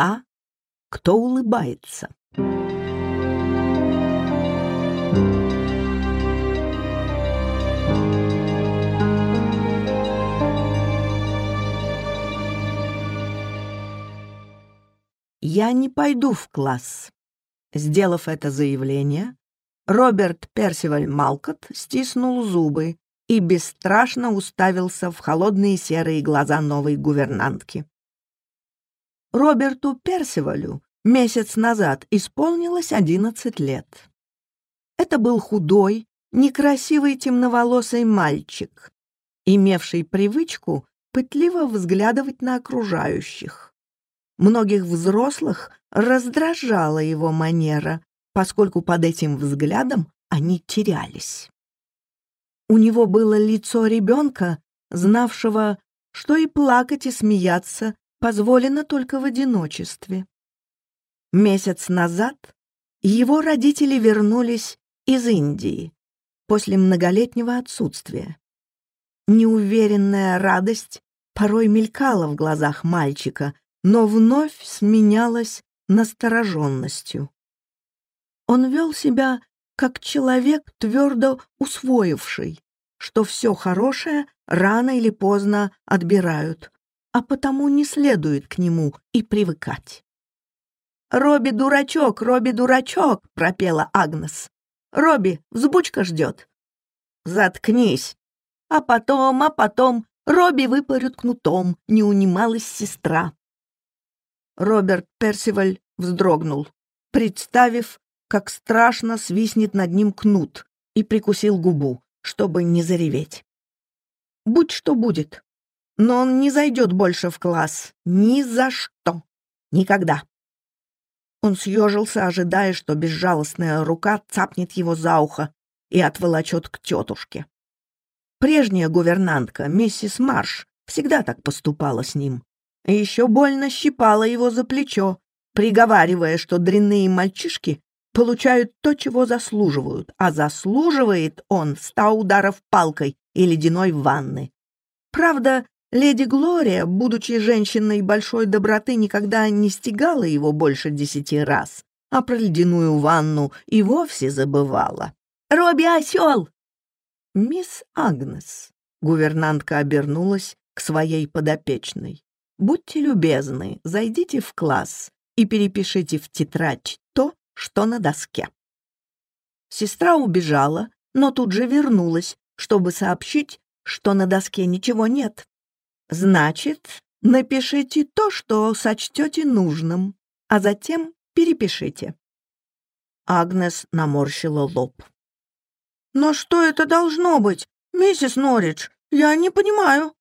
та, кто улыбается. «Я не пойду в класс». Сделав это заявление, Роберт Персиваль Малкот стиснул зубы и бесстрашно уставился в холодные серые глаза новой гувернантки. Роберту Персивалю месяц назад исполнилось одиннадцать лет. Это был худой, некрасивый темноволосый мальчик, имевший привычку пытливо взглядывать на окружающих. Многих взрослых раздражала его манера, поскольку под этим взглядом они терялись. У него было лицо ребенка, знавшего, что и плакать, и смеяться позволено только в одиночестве. Месяц назад его родители вернулись из Индии после многолетнего отсутствия. Неуверенная радость порой мелькала в глазах мальчика, но вновь сменялась настороженностью. Он вел себя как человек, твердо усвоивший, что все хорошее рано или поздно отбирают, а потому не следует к нему и привыкать. «Робби дурачок, Робби дурачок!» — пропела Агнес. «Робби, взбучка ждет!» «Заткнись!» А потом, а потом Робби выпарют кнутом, не унималась сестра. Роберт Персиваль вздрогнул, представив, как страшно свистнет над ним кнут, и прикусил губу, чтобы не зареветь. Будь что будет, но он не зайдет больше в класс. Ни за что. Никогда. Он съежился, ожидая, что безжалостная рука цапнет его за ухо и отволочет к тетушке. Прежняя гувернантка, миссис Марш, всегда так поступала с ним. И еще больно щипала его за плечо, приговаривая, что дрянные мальчишки получают то, чего заслуживают, а заслуживает он ста ударов палкой и ледяной ванны. Правда, Леди Глория, будучи женщиной большой доброты, никогда не стегала его больше десяти раз, а про ледяную ванну и вовсе забывала. «Робби осел!» «Мисс Агнес», — гувернантка обернулась к своей подопечной, «будьте любезны, зайдите в класс и перепишите в тетрадь то, что на доске». Сестра убежала, но тут же вернулась, чтобы сообщить, что на доске ничего нет. Значит, напишите то, что сочтете нужным, а затем перепишите. Агнес наморщила лоб. «Но что это должно быть, миссис Норридж? Я не понимаю».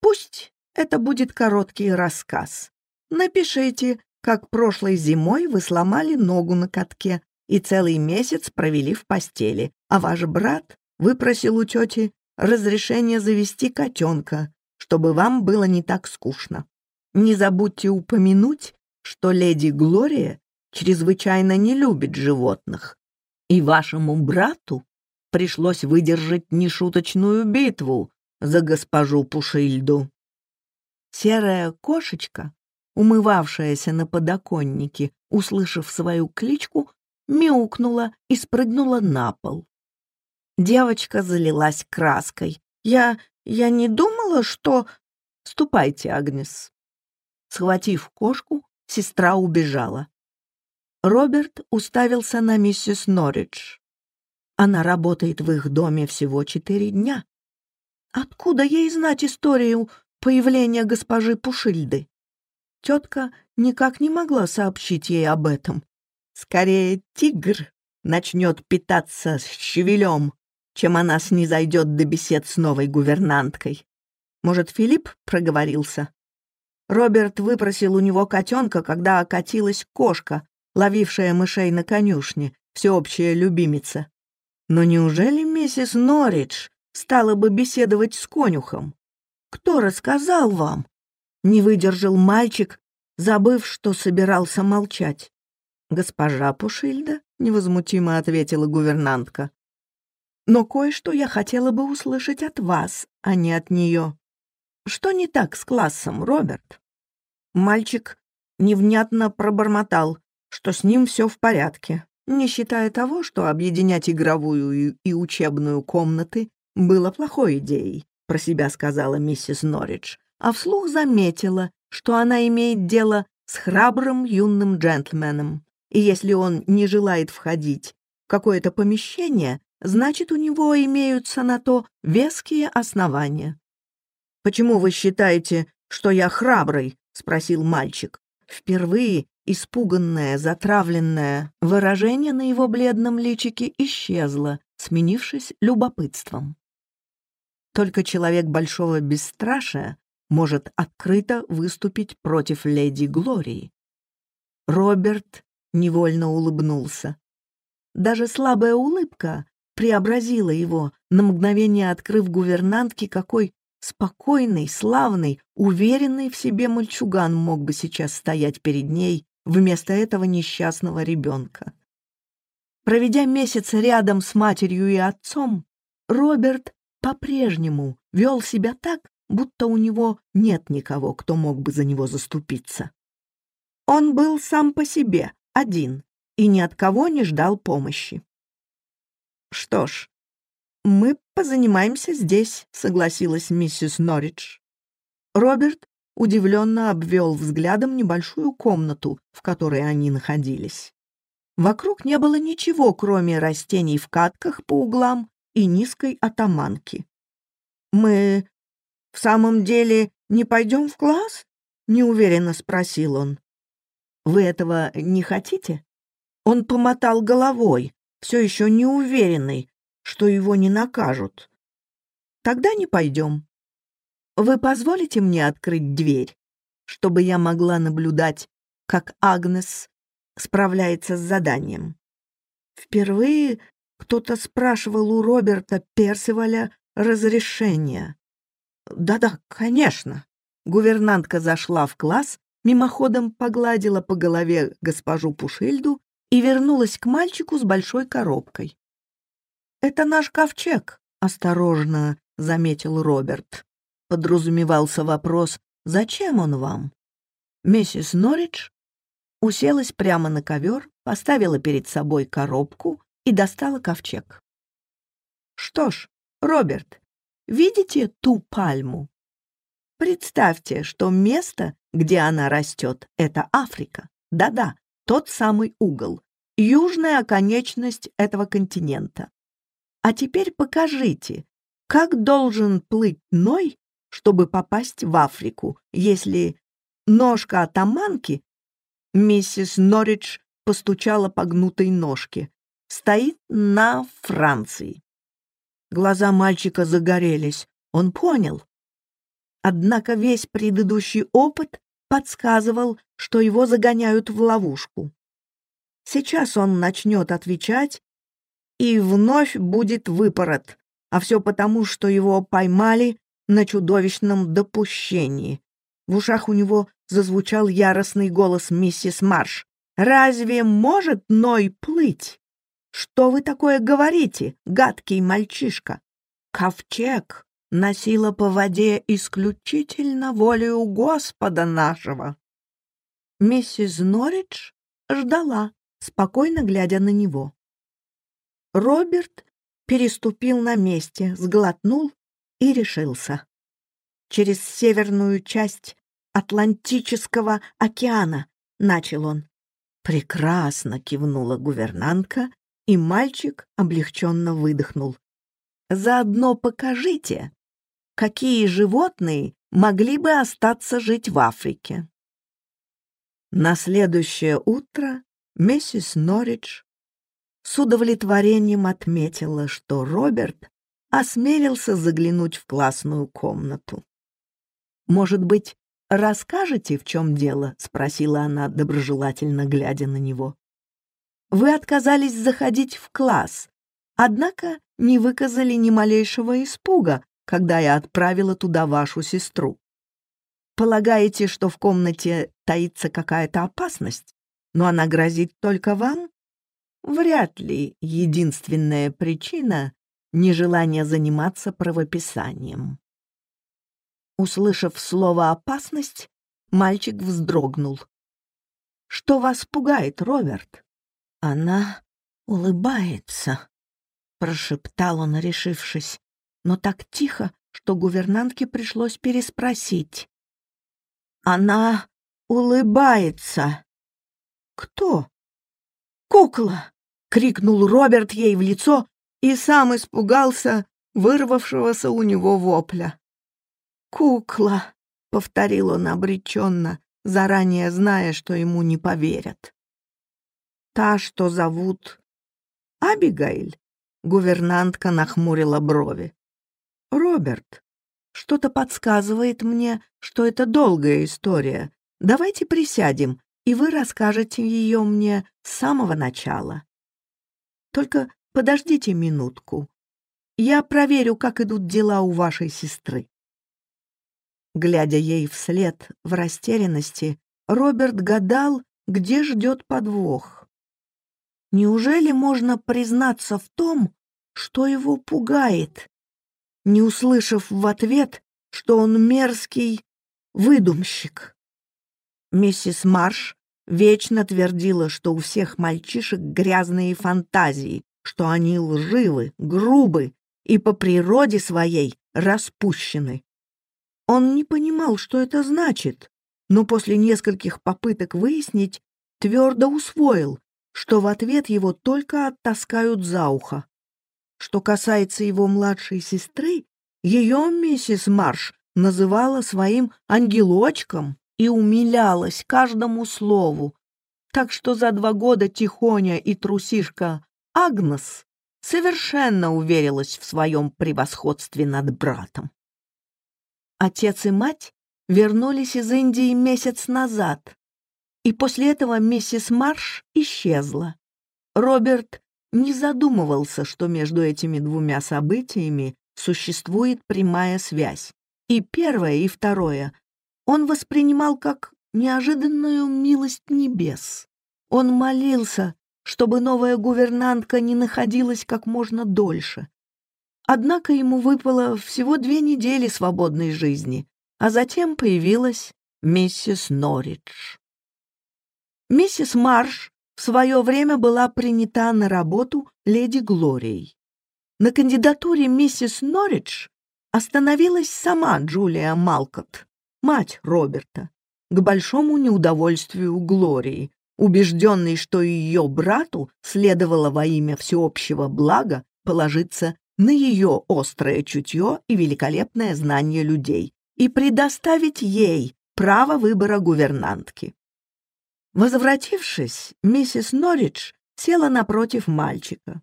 «Пусть это будет короткий рассказ. Напишите, как прошлой зимой вы сломали ногу на катке и целый месяц провели в постели, а ваш брат выпросил у тети разрешение завести котенка, чтобы вам было не так скучно. Не забудьте упомянуть, что леди Глория чрезвычайно не любит животных, и вашему брату пришлось выдержать нешуточную битву за госпожу Пушильду. Серая кошечка, умывавшаяся на подоконнике, услышав свою кличку, мяукнула и спрыгнула на пол. Девочка залилась краской. «Я... Я не думала, что... Ступайте, Агнес. Схватив кошку, сестра убежала. Роберт уставился на миссис Норридж. Она работает в их доме всего четыре дня. Откуда ей знать историю появления госпожи Пушильды? Тетка никак не могла сообщить ей об этом. Скорее, тигр начнет питаться щавелем, чем она снизойдет до бесед с новой гувернанткой. Может, Филипп проговорился? Роберт выпросил у него котенка, когда окатилась кошка, ловившая мышей на конюшне, всеобщая любимица. Но неужели миссис Норридж стала бы беседовать с конюхом? Кто рассказал вам? Не выдержал мальчик, забыв, что собирался молчать. «Госпожа Пушильда?» — невозмутимо ответила гувернантка. Но кое-что я хотела бы услышать от вас, а не от нее. Что не так с классом, Роберт?» Мальчик невнятно пробормотал, что с ним все в порядке, не считая того, что объединять игровую и учебную комнаты было плохой идеей, про себя сказала миссис Норридж, а вслух заметила, что она имеет дело с храбрым юным джентльменом, и если он не желает входить в какое-то помещение, значит, у него имеются на то веские основания. «Почему вы считаете, что я храбрый?» — спросил мальчик. Впервые испуганное, затравленное выражение на его бледном личике исчезло, сменившись любопытством. Только человек большого бесстрашия может открыто выступить против леди Глории. Роберт невольно улыбнулся. Даже слабая улыбка преобразила его, на мгновение открыв гувернантке, какой спокойный, славный, уверенный в себе мальчуган мог бы сейчас стоять перед ней вместо этого несчастного ребенка. Проведя месяц рядом с матерью и отцом, Роберт по-прежнему вел себя так, будто у него нет никого, кто мог бы за него заступиться. Он был сам по себе, один, и ни от кого не ждал помощи. «Что ж, мы позанимаемся здесь», — согласилась миссис Норридж. Роберт удивленно обвел взглядом небольшую комнату, в которой они находились. Вокруг не было ничего, кроме растений в катках по углам и низкой атаманки. «Мы в самом деле не пойдем в класс?» — неуверенно спросил он. «Вы этого не хотите?» Он помотал головой, все еще неуверенный, что его не накажут. «Тогда не пойдем. Вы позволите мне открыть дверь, чтобы я могла наблюдать, как Агнес справляется с заданием?» Впервые кто-то спрашивал у Роберта Персиваля разрешения. «Да-да, конечно». Гувернантка зашла в класс, мимоходом погладила по голове госпожу Пушильду и вернулась к мальчику с большой коробкой. «Это наш ковчег», — осторожно заметил Роберт. Подразумевался вопрос, зачем он вам? Миссис Норридж уселась прямо на ковер, поставила перед собой коробку и достала ковчег. «Что ж, Роберт, видите ту пальму? Представьте, что место, где она растет, — это Африка. Да-да, тот самый угол, южная оконечность этого континента. А теперь покажите, как должен плыть Ной, чтобы попасть в Африку, если ножка атаманки, миссис Норридж постучала по гнутой ножке, стоит на Франции. Глаза мальчика загорелись. Он понял. Однако весь предыдущий опыт подсказывал, что его загоняют в ловушку. Сейчас он начнет отвечать, и вновь будет выпорот, а все потому, что его поймали на чудовищном допущении. В ушах у него зазвучал яростный голос миссис Марш. «Разве может Ной плыть? Что вы такое говорите, гадкий мальчишка? Ковчег носила по воде исключительно волею Господа нашего». Миссис Норридж ждала, спокойно глядя на него. Роберт переступил на месте, сглотнул и решился. Через северную часть Атлантического океана, начал он. Прекрасно кивнула гувернантка, и мальчик облегченно выдохнул. Заодно покажите, какие животные могли бы остаться жить в Африке. На следующее утро миссис Норридж с удовлетворением отметила, что Роберт осмелился заглянуть в классную комнату. «Может быть, расскажете, в чем дело?» — спросила она, доброжелательно глядя на него. «Вы отказались заходить в класс, однако не выказали ни малейшего испуга, когда я отправила туда вашу сестру. Полагаете, что в комнате таится какая-то опасность, но она грозит только вам? Вряд ли единственная причина — нежелание заниматься правописанием. Услышав слово «опасность», мальчик вздрогнул. что вас пугает, Роберт?» «Она улыбается», — прошептал он, решившись, но так тихо, что гувернантке пришлось переспросить. «Она улыбается». «Кто?» «Кукла!» — крикнул Роберт ей в лицо и сам испугался вырвавшегося у него вопля. «Кукла!» — повторил он обреченно, заранее зная, что ему не поверят. «Та, что зовут Абигаиль?» — гувернантка нахмурила брови. «Роберт, что-то подсказывает мне, что это долгая история. Давайте присядем, и вы расскажете ее мне с самого начала. Только подождите минутку. Я проверю, как идут дела у вашей сестры». Глядя ей вслед в растерянности, Роберт гадал, где ждет подвох. Неужели можно признаться в том, что его пугает, не услышав в ответ, что он мерзкий выдумщик? Миссис Марш вечно твердила, что у всех мальчишек грязные фантазии, что они лживы, грубы и по природе своей распущены. Он не понимал, что это значит, но после нескольких попыток выяснить твердо усвоил, что в ответ его только оттаскают за ухо. Что касается его младшей сестры, ее миссис Марш называла своим ангелочком и умилялась каждому слову, так что за два года Тихоня и трусишка Агнес совершенно уверилась в своем превосходстве над братом. Отец и мать вернулись из Индии месяц назад, и после этого миссис Марш исчезла. Роберт не задумывался, что между этими двумя событиями существует прямая связь. И первое, и второе он воспринимал как неожиданную милость небес. Он молился, чтобы новая гувернантка не находилась как можно дольше. Однако ему выпало всего две недели свободной жизни, а затем появилась миссис Норридж. Миссис Марш в свое время была принята на работу леди Глорией. На кандидатуре миссис Норридж остановилась сама Джулия Малкот, мать Роберта, к большому неудовольствию Глории, убежденный, что ее брату следовало во имя всеобщего блага положиться на ее острое чутье и великолепное знание людей и предоставить ей право выбора гувернантки. Возвратившись, миссис Норридж села напротив мальчика.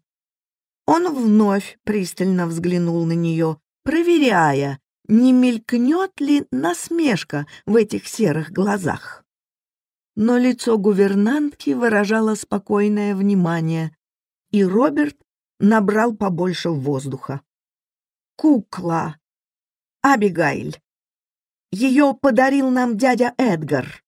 Он вновь пристально взглянул на нее, проверяя, не мелькнет ли насмешка в этих серых глазах но лицо гувернантки выражало спокойное внимание, и Роберт набрал побольше воздуха. «Кукла! Абигайль! Ее подарил нам дядя Эдгар!»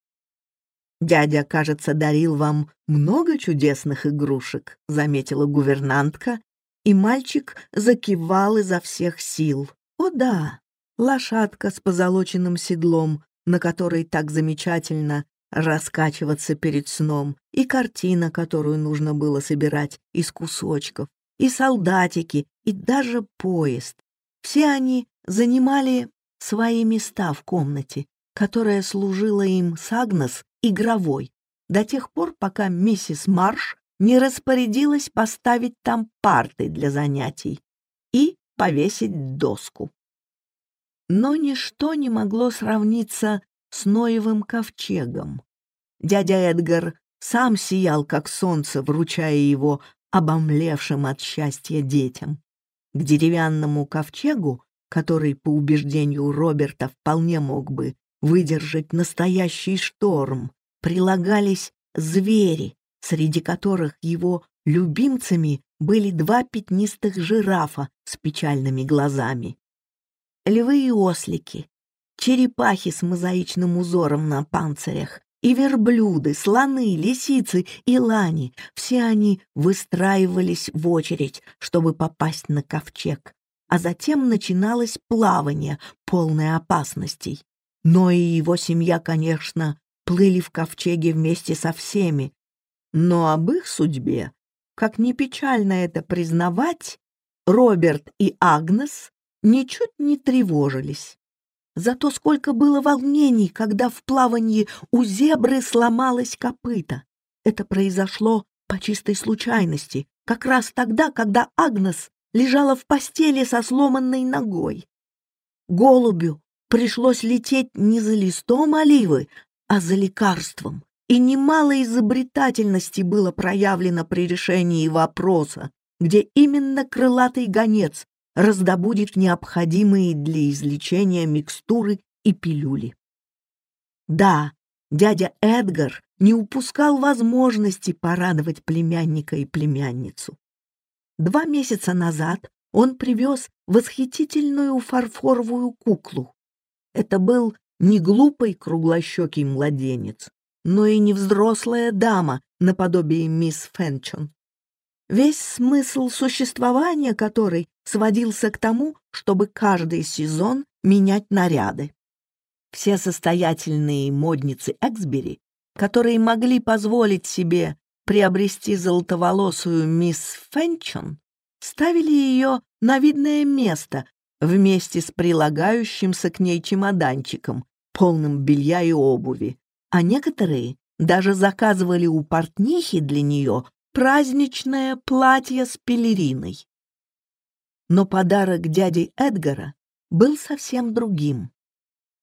«Дядя, кажется, дарил вам много чудесных игрушек», — заметила гувернантка, и мальчик закивал изо всех сил. «О да, лошадка с позолоченным седлом, на которой так замечательно раскачиваться перед сном, и картина, которую нужно было собирать из кусочков, и солдатики, и даже поезд. Все они занимали свои места в комнате, которая служила им с Агнес игровой, до тех пор, пока миссис Марш не распорядилась поставить там парты для занятий и повесить доску. Но ничто не могло сравниться с Ноевым ковчегом. Дядя Эдгар сам сиял, как солнце, вручая его обомлевшим от счастья детям. К деревянному ковчегу, который, по убеждению Роберта, вполне мог бы выдержать настоящий шторм, прилагались звери, среди которых его любимцами были два пятнистых жирафа с печальными глазами. Львы и ослики, черепахи с мозаичным узором на панцирях, и верблюды, слоны, лисицы и лани — все они выстраивались в очередь, чтобы попасть на ковчег. А затем начиналось плавание, полное опасностей. Но и его семья, конечно, плыли в ковчеге вместе со всеми, но об их судьбе, как ни печально это признавать, Роберт и Агнес ничуть не тревожились. Зато сколько было волнений, когда в плавании у зебры сломалось копыто. Это произошло по чистой случайности, как раз тогда, когда Агнес лежала в постели со сломанной ногой. Голубю пришлось лететь не за листом оливы, а за лекарством, и немало изобретательности было проявлено при решении вопроса, где именно крылатый гонец раздобудет необходимые для излечения микстуры и пилюли. Да, дядя Эдгар не упускал возможности порадовать племянника и племянницу. Два месяца назад он привез восхитительную фарфоровую куклу. Это был не глупый круглощекий младенец, но и не взрослая дама наподобие мисс Фенчон. Весь смысл существования которой сводился к тому, чтобы каждый сезон менять наряды. Все состоятельные модницы Эксбери, которые могли позволить себе приобрести золотоволосую мисс Фенчон, ставили ее на видное место вместе с прилагающимся к ней чемоданчиком, полным белья и обуви, а некоторые даже заказывали у портнихи для нее праздничное платье с пелериной. Но подарок дяди Эдгара был совсем другим.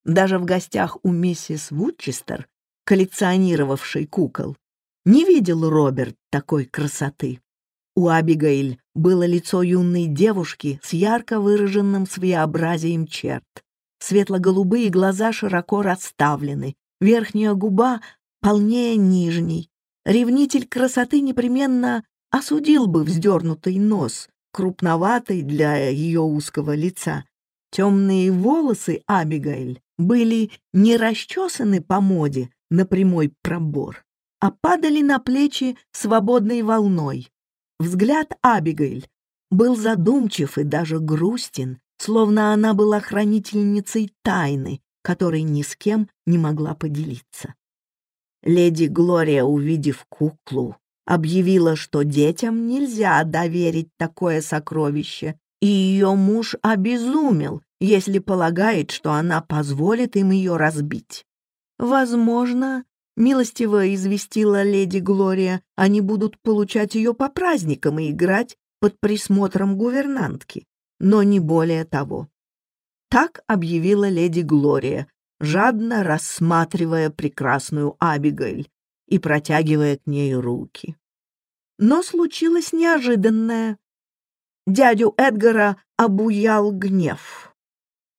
Даже в гостях у миссис Вудчестер, коллекционировавшей кукол, не видел Роберт такой красоты. У Абигейль было лицо юной девушки с ярко выраженным своеобразием черт. Светло-голубые глаза широко расставлены, верхняя губа полнее нижней. Ревнитель красоты непременно осудил бы вздернутый нос, крупноватый для ее узкого лица. Темные волосы Абигейль были не расчесаны по моде на прямой пробор, а падали на плечи свободной волной. Взгляд Абигейль был задумчив и даже грустен, словно она была хранительницей тайны, которой ни с кем не могла поделиться. Леди Глория, увидев куклу, объявила, что детям нельзя доверить такое сокровище, и ее муж обезумел, если полагает, что она позволит им ее разбить. Возможно, милостиво известила леди Глория, они будут получать ее по праздникам и играть под присмотром гувернантки, но не более того. Так объявила леди Глория, жадно рассматривая прекрасную Абигейль и протягивая к ней руки. Но случилось неожиданное. Дядю Эдгара обуял гнев.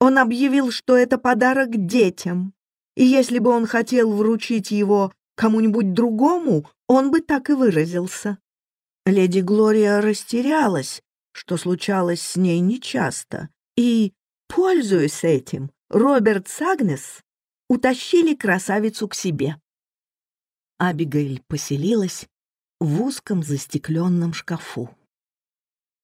Он объявил, что это подарок детям, и если бы он хотел вручить его кому-нибудь другому, он бы так и выразился. Леди Глория растерялась, что случалось с ней нечасто, и Пользуясь этим, Роберт с утащили красавицу к себе. Абигейль поселилась в узком застекленном шкафу.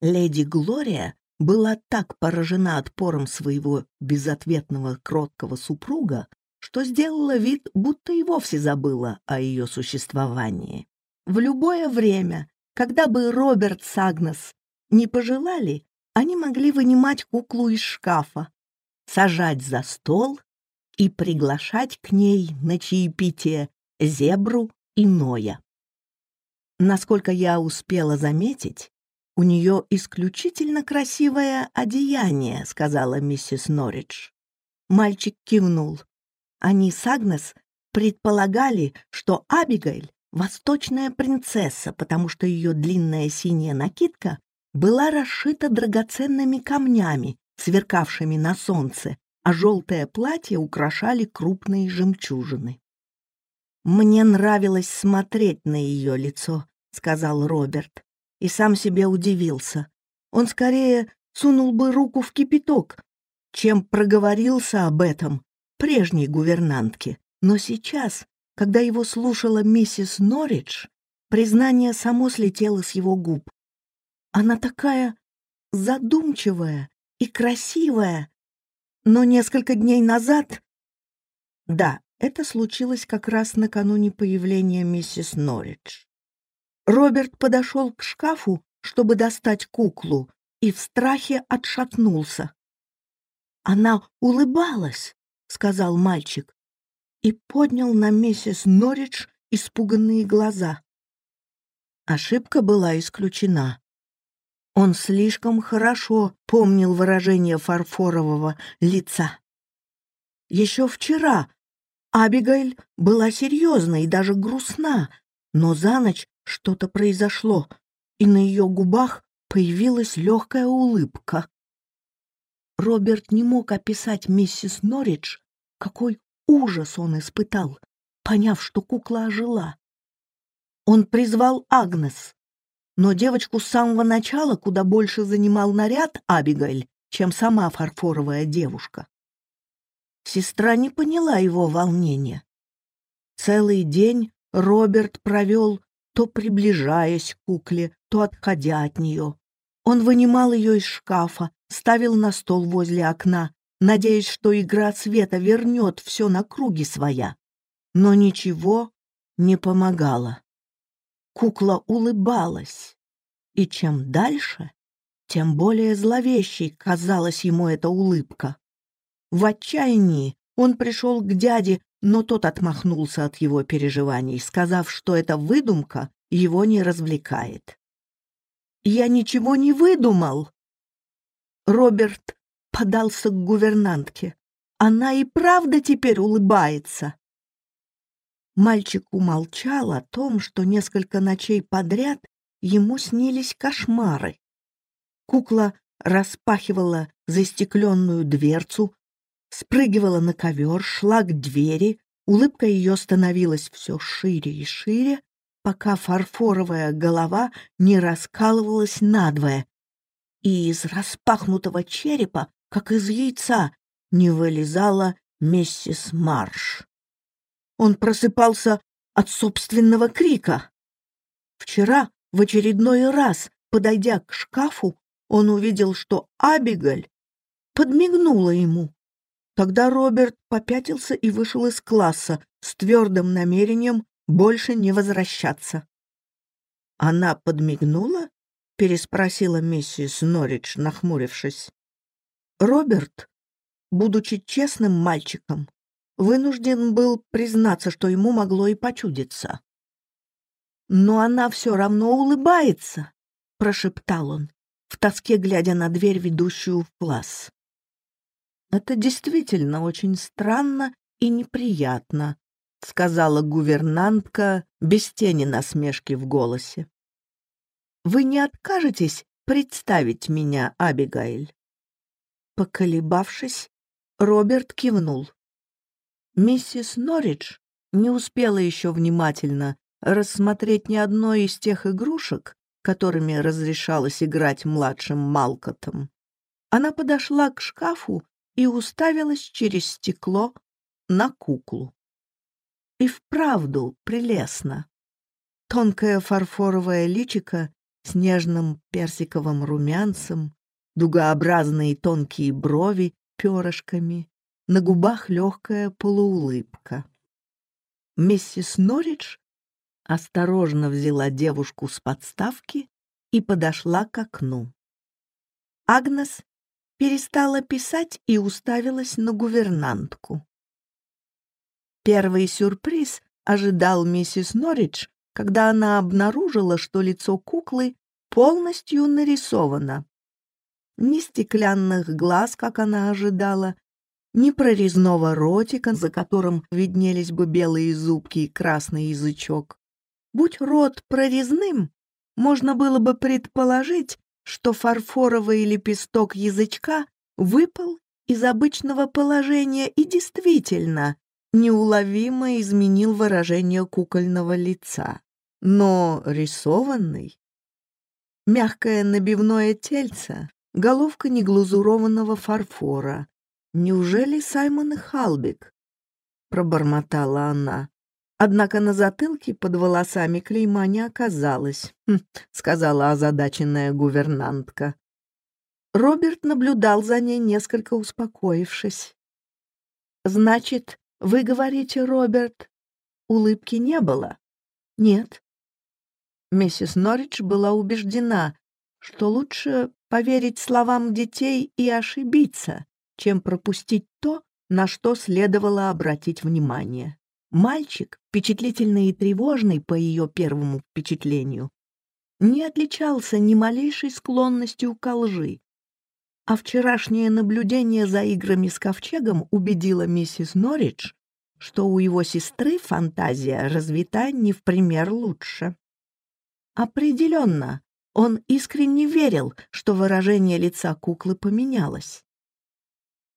Леди Глория была так поражена отпором своего безответного кроткого супруга, что сделала вид, будто и вовсе забыла о ее существовании. В любое время, когда бы Роберт с не пожелали, они могли вынимать куклу из шкафа, сажать за стол и приглашать к ней на чаепитие зебру и Ноя. Насколько я успела заметить, у нее исключительно красивое одеяние, сказала миссис Норридж. Мальчик кивнул. Они с Агнес предполагали, что Абигейль — восточная принцесса, потому что ее длинная синяя накидка была расшита драгоценными камнями, сверкавшими на солнце, а желтое платье украшали крупные жемчужины. «Мне нравилось смотреть на ее лицо», — сказал Роберт, и сам себе удивился. Он скорее сунул бы руку в кипяток, чем проговорился об этом прежней гувернантке. Но сейчас, когда его слушала миссис Норридж, признание само слетело с его губ. Она такая задумчивая и красивая, но несколько дней назад... Да, Это случилось как раз накануне появления миссис Норридж. Роберт подошел к шкафу, чтобы достать куклу, и в страхе отшатнулся. «Она улыбалась», — сказал мальчик, и поднял на миссис Норридж испуганные глаза. Ошибка была исключена. Он слишком хорошо помнил выражение фарфорового лица. Еще вчера Абигайль была серьезна и даже грустна, но за ночь что-то произошло, и на ее губах появилась легкая улыбка. Роберт не мог описать миссис Норридж, какой ужас он испытал, поняв, что кукла ожила. Он призвал Агнес, но девочку с самого начала куда больше занимал наряд Абигайль, чем сама фарфоровая девушка. Сестра не поняла его волнения. Целый день Роберт провел, то приближаясь к кукле, то отходя от нее. Он вынимал ее из шкафа, ставил на стол возле окна, надеясь, что игра света вернет все на круги своя. Но ничего не помогало. Кукла улыбалась, и чем дальше, тем более зловещей казалась ему эта улыбка. В отчаянии он пришел к дяде, но тот отмахнулся от его переживаний, сказав, что эта выдумка его не развлекает. «Я ничего не выдумал!» Роберт подался к гувернантке. «Она и правда теперь улыбается!» Мальчик умолчал о том, что несколько ночей подряд ему снились кошмары. Кукла распахивала застекленную дверцу, спрыгивала на ковер, шла к двери, улыбка ее становилась все шире и шире, пока фарфоровая голова не раскалывалась надвое, и из распахнутого черепа, как из яйца, не вылезала миссис Марш. Он просыпался от собственного крика. Вчера, в очередной раз, подойдя к шкафу, он увидел, что Абигаль подмигнула ему. Тогда Роберт попятился и вышел из класса с твердым намерением больше не возвращаться. «Она подмигнула?» — переспросила миссис Норридж, нахмурившись. Роберт, будучи честным мальчиком, вынужден был признаться, что ему могло и почудиться. «Но она все равно улыбается», — прошептал он, в тоске глядя на дверь, ведущую в класс. «Это действительно очень странно и неприятно», — сказала гувернантка без тени насмешки в голосе. «Вы не откажетесь представить меня, Абигайль?» Поколебавшись, Роберт кивнул. Миссис Норридж не успела еще внимательно рассмотреть ни одной из тех игрушек, которыми разрешалось играть младшим Малкотом. Она подошла к шкафу и уставилась через стекло на куклу. И вправду прелестно. Тонкое фарфоровое личико с нежным персиковым румянцем, дугообразные тонкие брови перышками, на губах легкая полуулыбка. Миссис Норридж осторожно взяла девушку с подставки и подошла к окну. Агнес перестала писать и уставилась на гувернантку. Первый сюрприз ожидал миссис Норридж, когда она обнаружила, что лицо куклы полностью нарисовано. Ни стеклянных глаз, как она ожидала, ни прорезного ротика, за которым виднелись бы белые зубки и красный язычок. Будь рот прорезным, можно было бы предположить, что фарфоровый лепесток язычка выпал из обычного положения и действительно неуловимо изменил выражение кукольного лица. Но рисованный, мягкое набивное тельце, головка неглазурованного фарфора, «Неужели Саймон и Халбик?» — пробормотала она. Однако на затылке под волосами клейма не оказалось, хм, сказала озадаченная гувернантка. Роберт наблюдал за ней, несколько успокоившись. «Значит, Вы говорите, Роберт, улыбки не было? Нет. Миссис Норридж была убеждена, что лучше поверить словам детей и ошибиться, чем пропустить то, на что следовало обратить внимание. Мальчик, впечатлительный и тревожный по ее первому впечатлению, не отличался ни малейшей склонностью к лжи, а вчерашнее наблюдение за играми с ковчегом убедило миссис Норридж, что у его сестры фантазия развита не в пример лучше. Определенно, он искренне верил, что выражение лица куклы поменялось.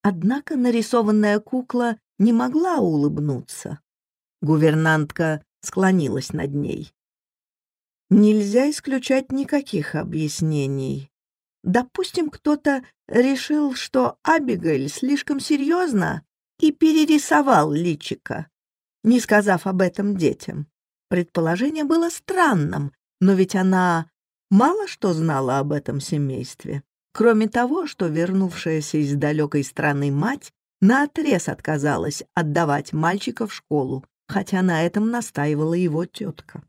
Однако нарисованная кукла не могла улыбнуться. Гувернантка склонилась над ней. Нельзя исключать никаких объяснений. Допустим, кто-то решил, что Абигель слишком серьезно и перерисовал личика, не сказав об этом детям. Предположение было странным, но ведь она мало что знала об этом семействе. Кроме того, что вернувшаяся из далекой страны мать наотрез отказалась отдавать мальчика в школу, хотя на этом настаивала его тетка.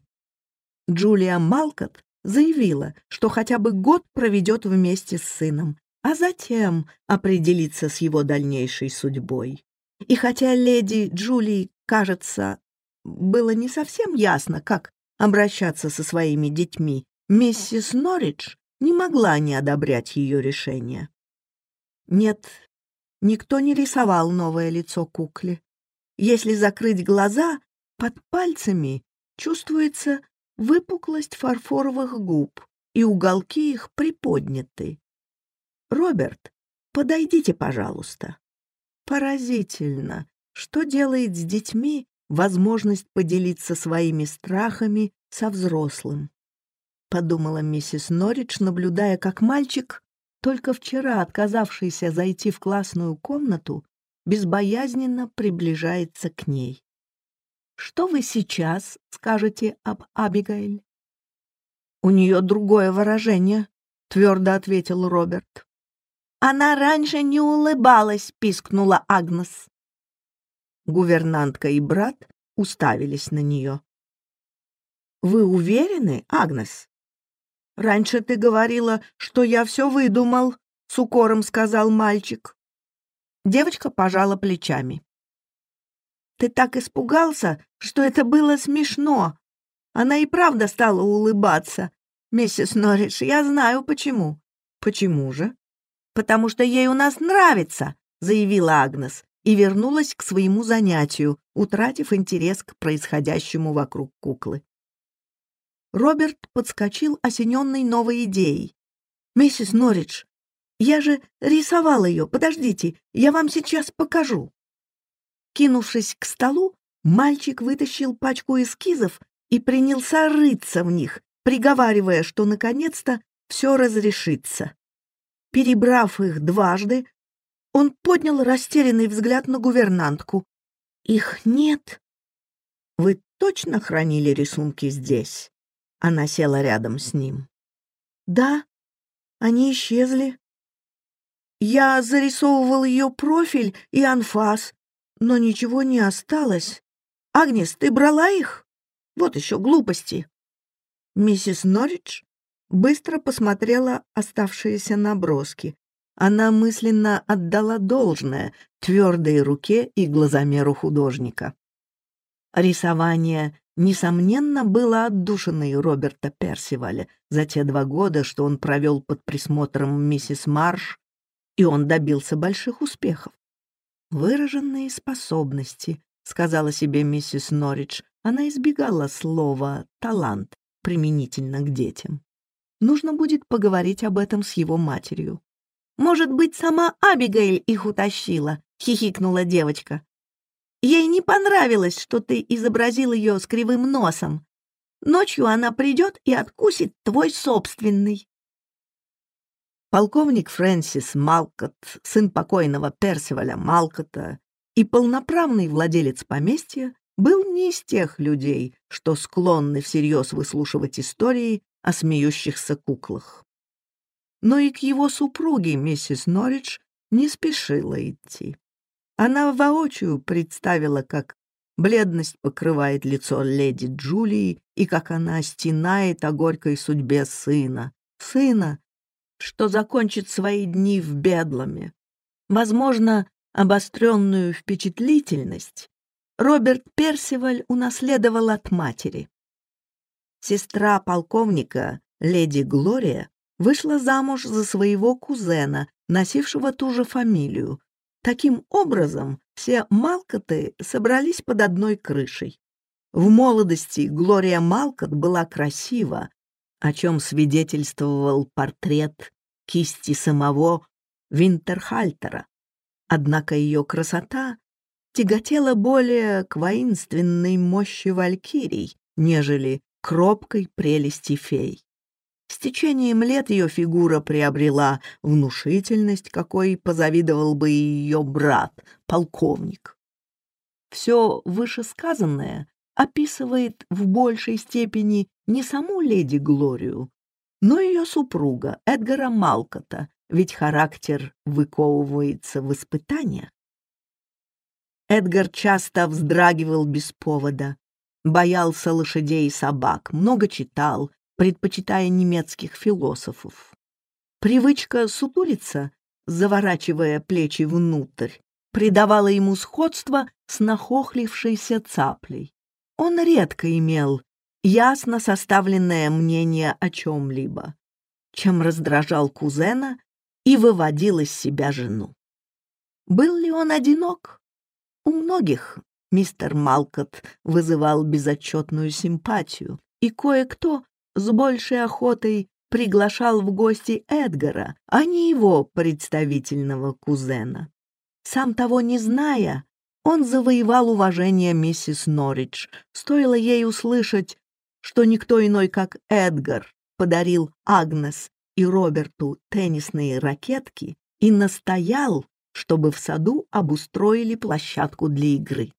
Джулия Малкот заявила, что хотя бы год проведет вместе с сыном, а затем определится с его дальнейшей судьбой. И хотя леди Джулии, кажется, было не совсем ясно, как обращаться со своими детьми, миссис Норридж не могла не одобрять ее решение. Нет, никто не рисовал новое лицо кукле. Если закрыть глаза, под пальцами чувствуется выпуклость фарфоровых губ, и уголки их приподняты. «Роберт, подойдите, пожалуйста». Поразительно, что делает с детьми возможность поделиться своими страхами со взрослым подумала миссис Норридж, наблюдая, как мальчик, только вчера отказавшийся зайти в классную комнату, безбоязненно приближается к ней. «Что вы сейчас скажете об Абигейль?» «У нее другое выражение», — твердо ответил Роберт. «Она раньше не улыбалась», — пискнула Агнес. Гувернантка и брат уставились на нее. «Вы уверены, Агнес?» «Раньше ты говорила, что я все выдумал», — с укором сказал мальчик. Девочка пожала плечами. «Ты так испугался, что это было смешно. Она и правда стала улыбаться. Миссис Норридж, я знаю почему». «Почему же?» «Потому что ей у нас нравится», — заявила Агнес и вернулась к своему занятию, утратив интерес к происходящему вокруг куклы. Роберт подскочил, осененный новой идеей. «Миссис Норридж, я же рисовал ее. Подождите, я вам сейчас покажу». Кинувшись к столу, мальчик вытащил пачку эскизов и принялся рыться в них, приговаривая, что наконец-то все разрешится. Перебрав их дважды, он поднял растерянный взгляд на гувернантку. «Их нет». «Вы точно хранили рисунки здесь?» Она села рядом с ним. «Да, они исчезли. Я зарисовывал ее профиль и анфас, но ничего не осталось. Агнес, ты брала их? Вот еще глупости». Миссис Норридж быстро посмотрела оставшиеся наброски. Она мысленно отдала должное твердой руке и глазомеру художника. Рисование несомненно, было отдушиной Роберта Персиваля за те два года, что он провел под присмотром миссис Марш, и он добился больших успехов. «Выраженные способности», — сказала себе миссис Норридж. Она избегала слова «талант» применительно к детям. Нужно будет поговорить об этом с его матерью. «Может быть, сама Абигейль их утащила?» — хихикнула девочка. Ей не понравилось, что ты изобразил ее с кривым носом. Ночью она придет и откусит твой собственный. Полковник Фрэнсис Малкот, сын покойного Персиваля Малкота и полноправный владелец поместья, был не из тех людей, что склонны всерьез выслушивать истории о смеющихся куклах. Но и к его супруге, миссис Норридж, не спешила идти. Она воочию представила, как бледность покрывает лицо леди Джулии и как она стенает о горькой судьбе сына. Сына, что закончит свои дни в бедламе. Возможно, обостренную впечатлительность Роберт Персиваль унаследовал от матери. Сестра полковника, леди Глория, вышла замуж за своего кузена, носившего ту же фамилию. Таким образом, все Малкоты собрались под одной крышей. В молодости Глория Малкот была красива, о чем свидетельствовал портрет кисти самого Винтерхальтера. Однако ее красота тяготела более к воинственной мощи валькирий, нежели к робкой прелести фей. С течением лет ее фигура приобрела внушительность, какой позавидовал бы ее брат, полковник. Все вышесказанное описывает в большей степени не саму леди Глорию, но ее супруга Эдгара Малкота, ведь характер выковывается в испытаниях. Эдгар часто вздрагивал без повода, боялся лошадей и собак, много читал, предпочитая немецких философов. Привычка сутулиться, заворачивая плечи внутрь, придавала ему сходство с нахохлившейся цаплей. Он редко имел ясно составленное мнение о чем-либо, чем раздражал кузена и выводил из себя жену. Был ли он одинок? У многих мистер Малкот вызывал безотчетную симпатию, и кое-кто с большей охотой приглашал в гости Эдгара, а не его представительного кузена. Сам того не зная, он завоевал уважение миссис Норридж. Стоило ей услышать, что никто иной, как Эдгар, подарил Агнес и Роберту теннисные ракетки и настоял, чтобы в саду обустроили площадку для игры.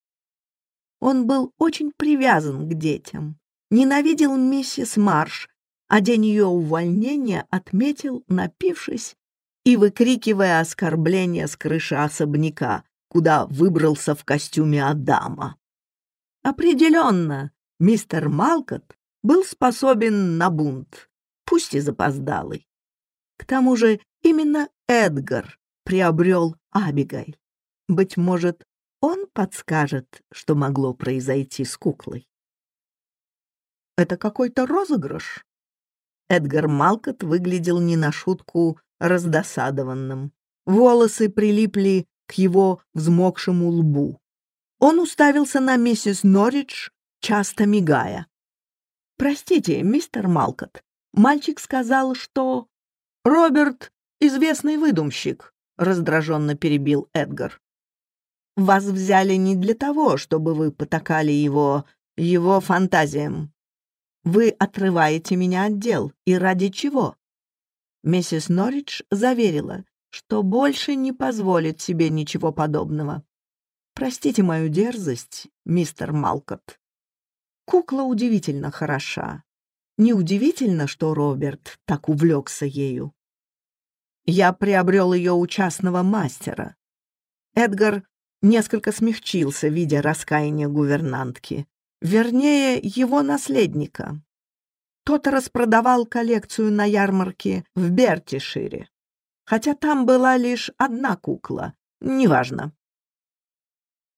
Он был очень привязан к детям ненавидел миссис Марш, а день ее увольнения отметил, напившись и выкрикивая оскорбления с крыши особняка, куда выбрался в костюме Адама. Определенно, мистер Малкот был способен на бунт, пусть и запоздалый. К тому же именно Эдгар приобрел Абигайль. Быть может, он подскажет, что могло произойти с куклой. Это какой-то розыгрыш. Эдгар Малкот выглядел не на шутку раздосадованным. Волосы прилипли к его взмокшему лбу. Он уставился на миссис Норридж, часто мигая. «Простите, мистер Малкот, мальчик сказал, что...» «Роберт — известный выдумщик», — раздраженно перебил Эдгар. «Вас взяли не для того, чтобы вы потакали его... его фантазиям. Вы отрываете меня от дел. И ради чего?» Миссис Норридж заверила, что больше не позволит себе ничего подобного. «Простите мою дерзость, мистер Малкот. Кукла удивительно хороша. Неудивительно, что Роберт так увлекся ею. Я приобрел ее у частного мастера. Эдгар несколько смягчился, видя раскаяние гувернантки. Вернее, его наследника. Тот распродавал коллекцию на ярмарке в Бертишире, хотя там была лишь одна кукла, неважно.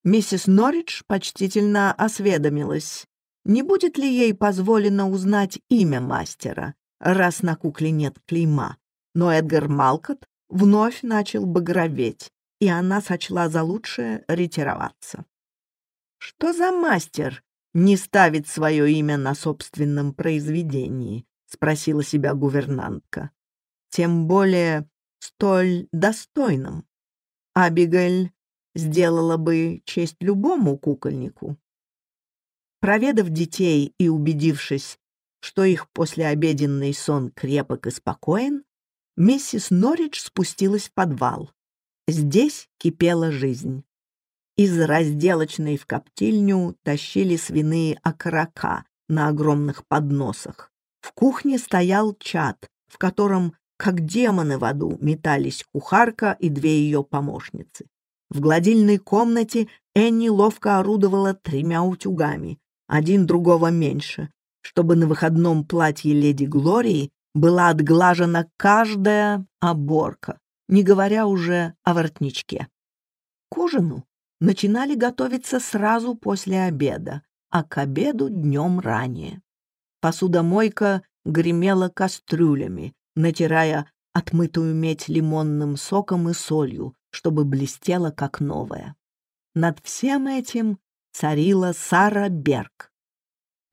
Миссис Норридж почтительно осведомилась, не будет ли ей позволено узнать имя мастера, раз на кукле нет клейма. Но Эдгар Малкот вновь начал багроветь, и она сочла за лучшее ретироваться. «Что за мастер?» Не ставит свое имя на собственном произведении?» — спросила себя гувернантка. «Тем более столь достойным. Абигель сделала бы честь любому кукольнику». Проведав детей и убедившись, что их послеобеденный сон крепок и спокоен, миссис Норридж спустилась в подвал. Здесь кипела жизнь. Из разделочной в коптильню тащили свиные окорока на огромных подносах. В кухне стоял чад, в котором, как демоны в аду, метались кухарка и две ее помощницы. В гладильной комнате Энни ловко орудовала тремя утюгами, один другого меньше, чтобы на выходном платье леди Глории была отглажена каждая оборка, не говоря уже о воротничке. К ужину начинали готовиться сразу после обеда, а к обеду днем ранее. Посудомойка гремела кастрюлями, натирая отмытую медь лимонным соком и солью, чтобы блестела как новая. Над всем этим царила Сара Берг.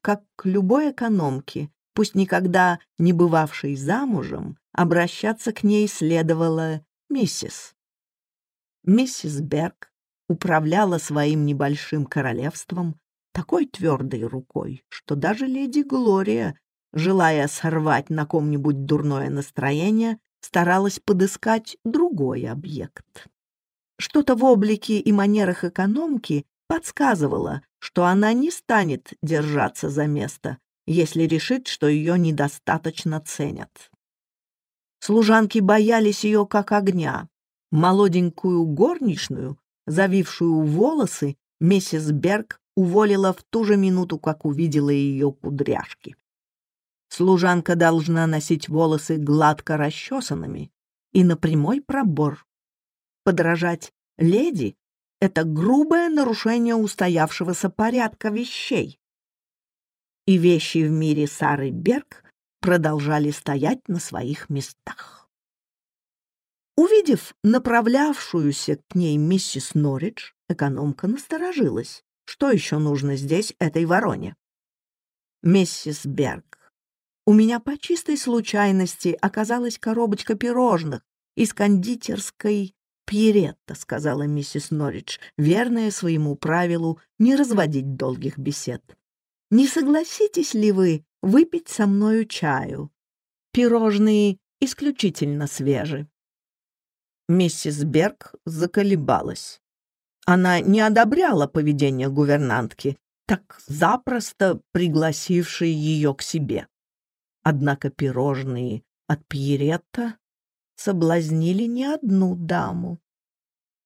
Как к любой экономке, пусть никогда не бывавшей замужем, обращаться к ней следовало миссис. Миссис Берг управляла своим небольшим королевством такой твердой рукой, что даже леди Глория, желая сорвать на ком-нибудь дурное настроение, старалась подыскать другой объект. Что-то в облике и манерах экономки подсказывало, что она не станет держаться за место, если решит, что ее недостаточно ценят. Служанки боялись ее как огня. Молоденькую горничную, завившую волосы, миссис Берг уволила в ту же минуту, как увидела ее кудряшки. Служанка должна носить волосы гладко расчесанными и на прямой пробор. Подражать леди — это грубое нарушение устоявшегося порядка вещей и вещи в мире Сары Берг продолжали стоять на своих местах. Увидев направлявшуюся к ней миссис Норридж, экономка насторожилась. Что еще нужно здесь этой вороне? «Миссис Берг, у меня по чистой случайности оказалась коробочка пирожных из кондитерской Пьеретта», — сказала миссис Норридж, верная своему правилу не разводить долгих бесед. Не согласитесь ли вы выпить со мною чаю? Пирожные исключительно свежи. Миссис Берг заколебалась. Она не одобряла поведение гувернантки, так запросто пригласившей ее к себе. Однако пирожные от Пьеретта соблазнили не одну даму.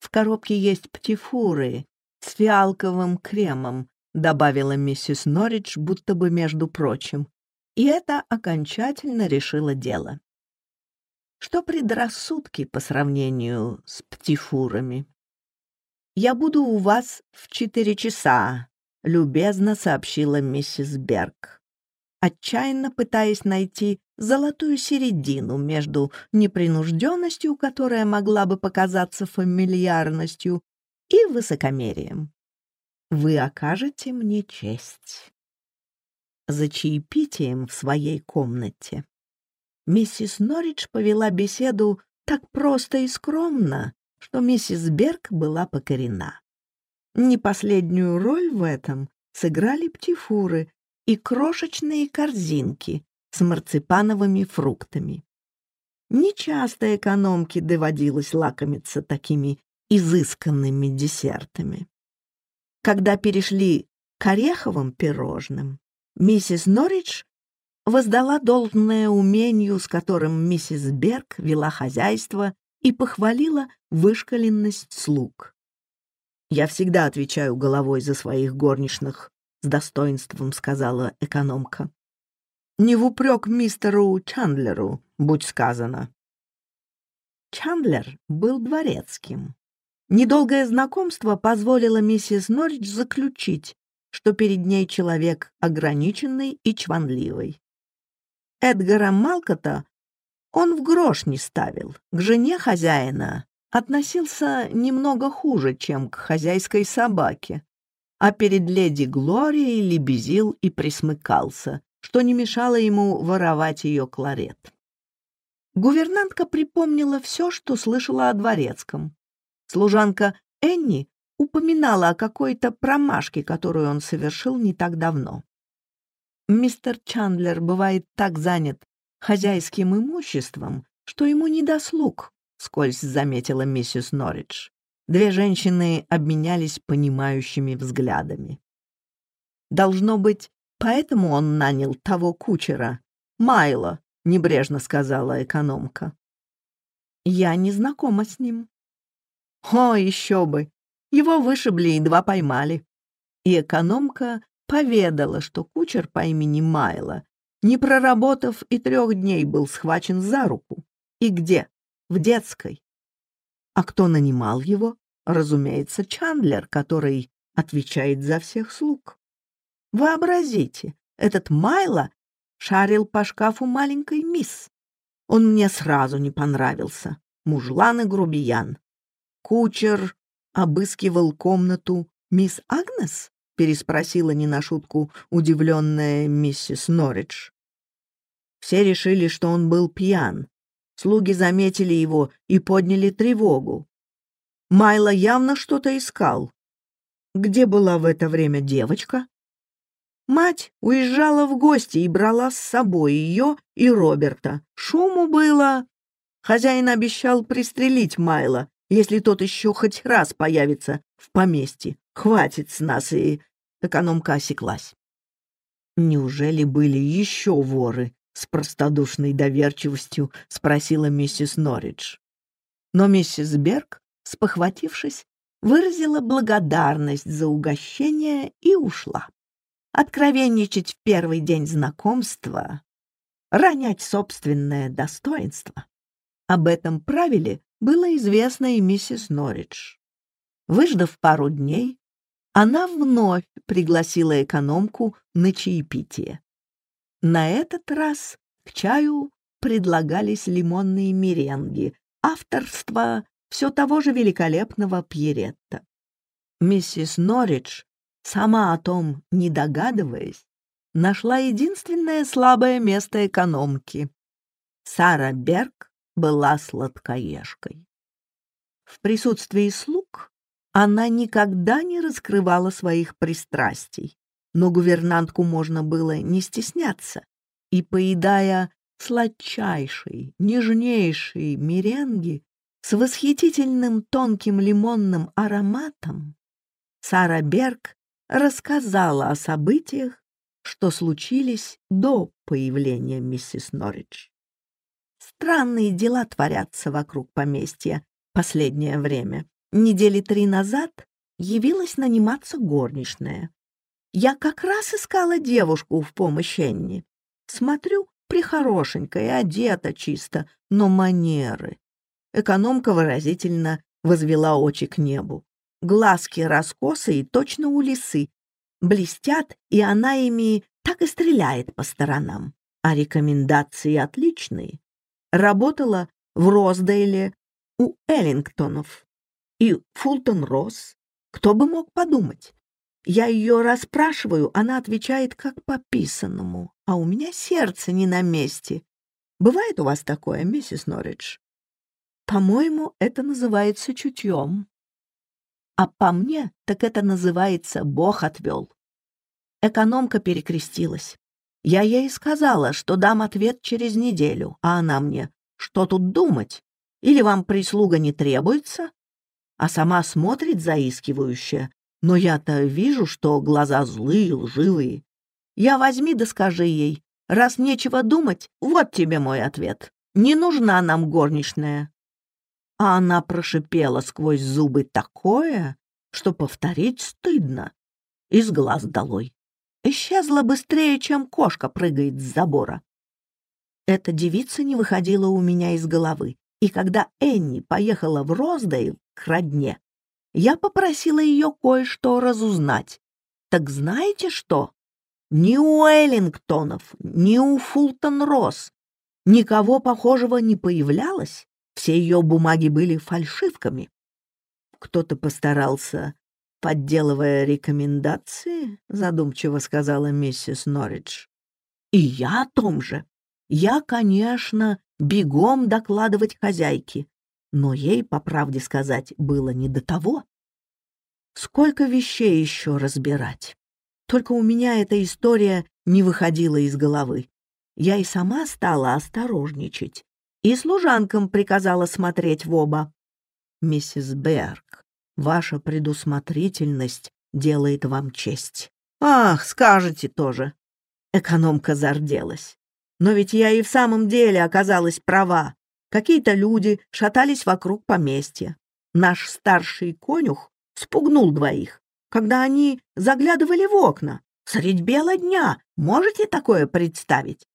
В коробке есть птифуры с фиалковым кремом, добавила миссис Норридж, будто бы между прочим. И это окончательно решило дело. Что предрассудки по сравнению с птифурами? «Я буду у вас в четыре часа», — любезно сообщила миссис Берг, отчаянно пытаясь найти золотую середину между непринужденностью, которая могла бы показаться фамильярностью, и высокомерием вы окажете мне честь. За чаепитием в своей комнате миссис Норридж повела беседу так просто и скромно, что миссис Берг была покорена. Не последнюю роль в этом сыграли птифуры и крошечные корзинки с марципановыми фруктами. Нечасто экономке доводилось лакомиться такими изысканными десертами. Когда перешли к ореховым пирожным, миссис Норридж воздала должное умению, с которым миссис Берг вела хозяйство и похвалила вышкаленность слуг. «Я всегда отвечаю головой за своих горничных», — с достоинством сказала экономка. «Не в упрек мистеру Чандлеру, будь сказано». Чандлер был дворецким, Недолгое знакомство позволило миссис Норридж заключить, что перед ней человек ограниченный и чванливый. Эдгара Малкота он в грош не ставил, к жене хозяина относился немного хуже, чем к хозяйской собаке, а перед леди Глорией лебезил и присмыкался, что не мешало ему воровать ее кларет. Гувернантка припомнила все, что слышала о дворецком, Служанка Энни упоминала о какой-то промашке, которую он совершил не так давно. Мистер Чандлер бывает так занят хозяйским имуществом, что ему не до слуг, — скользь заметила миссис Норридж. Две женщины обменялись понимающими взглядами. «Должно быть, поэтому он нанял того кучера, Майла», — небрежно сказала экономка. «Я не знакома с ним». О, еще бы! Его вышибли и два поймали. И экономка поведала, что кучер по имени Майло, не проработав и трех дней, был схвачен за руку. И где? В детской. А кто нанимал его? Разумеется, Чандлер, который отвечает за всех слуг. Вообразите, этот Майло шарил по шкафу маленькой мисс. Он мне сразу не понравился. Мужлан и грубиян. Кучер обыскивал комнату мисс Агнес? Переспросила не на шутку удивленная миссис Норридж. Все решили, что он был пьян. Слуги заметили его и подняли тревогу. Майло явно что-то искал. Где была в это время девочка? Мать уезжала в гости и брала с собой ее и Роберта. Шуму было. Хозяин обещал пристрелить Майла, если тот еще хоть раз появится в поместье. Хватит с нас, и экономка осеклась. Неужели были еще воры? С простодушной доверчивостью спросила миссис Норридж. Но миссис Берг, спохватившись, выразила благодарность за угощение и ушла откровенничать в первый день знакомства, ронять собственное достоинство. Об этом правиле было известно и миссис Норридж. Выждав пару дней, она вновь пригласила экономку на чаепитие. На этот раз к чаю предлагались лимонные меренги, авторства все того же великолепного Пьеретта. Миссис Норридж сама о том не догадываясь, нашла единственное слабое место экономки. Сара Берг была сладкоежкой. В присутствии слуг она никогда не раскрывала своих пристрастий, но гувернантку можно было не стесняться, и, поедая сладчайший, нежнейший меренги с восхитительным тонким лимонным ароматом, Сара Берг рассказала о событиях, что случились до появления миссис Норридж. Странные дела творятся вокруг поместья последнее время. Недели три назад явилась наниматься горничная. Я как раз искала девушку в помощь Энни. Смотрю, прихорошенькая, одета чисто, но манеры. Экономка выразительно возвела очи к небу. Глазки раскосые, точно у лисы. Блестят, и она ими так и стреляет по сторонам. А рекомендации отличные. Работала в Роздейле у Эллингтонов. И Фултон Росс. Кто бы мог подумать? Я ее расспрашиваю, она отвечает как по писанному, а у меня сердце не на месте. Бывает у вас такое, миссис Норридж? По-моему, это называется чутьем. А по мне, так это называется «Бог отвел». Экономка перекрестилась. Я ей сказала, что дам ответ через неделю, а она мне, что тут думать? Или вам прислуга не требуется? А сама смотрит заискивающе, но я-то вижу, что глаза злые, лживые. Я возьми да скажи ей, раз нечего думать, вот тебе мой ответ. Не нужна нам горничная, а она прошипела сквозь зубы такое, что повторить стыдно. Из глаз долой. Исчезла быстрее, чем кошка прыгает с забора. Эта девица не выходила у меня из головы, и когда Энни поехала в Роздейл к родне, я попросила ее кое-что разузнать. Так знаете что? Ни у Эллингтонов, ни у Фултон-Росс никого похожего не появлялось. Все ее бумаги были фальшивками. Кто-то постарался, подделывая рекомендации, задумчиво сказала миссис Норридж. И я о том же. Я, конечно, бегом докладывать хозяйке, но ей, по правде сказать, было не до того. Сколько вещей еще разбирать. Только у меня эта история не выходила из головы. Я и сама стала осторожничать и служанкам приказала смотреть в оба. «Миссис Берг, ваша предусмотрительность делает вам честь». «Ах, скажете тоже!» Экономка зарделась. «Но ведь я и в самом деле оказалась права. Какие-то люди шатались вокруг поместья. Наш старший конюх спугнул двоих, когда они заглядывали в окна. Средь бела дня. Можете такое представить?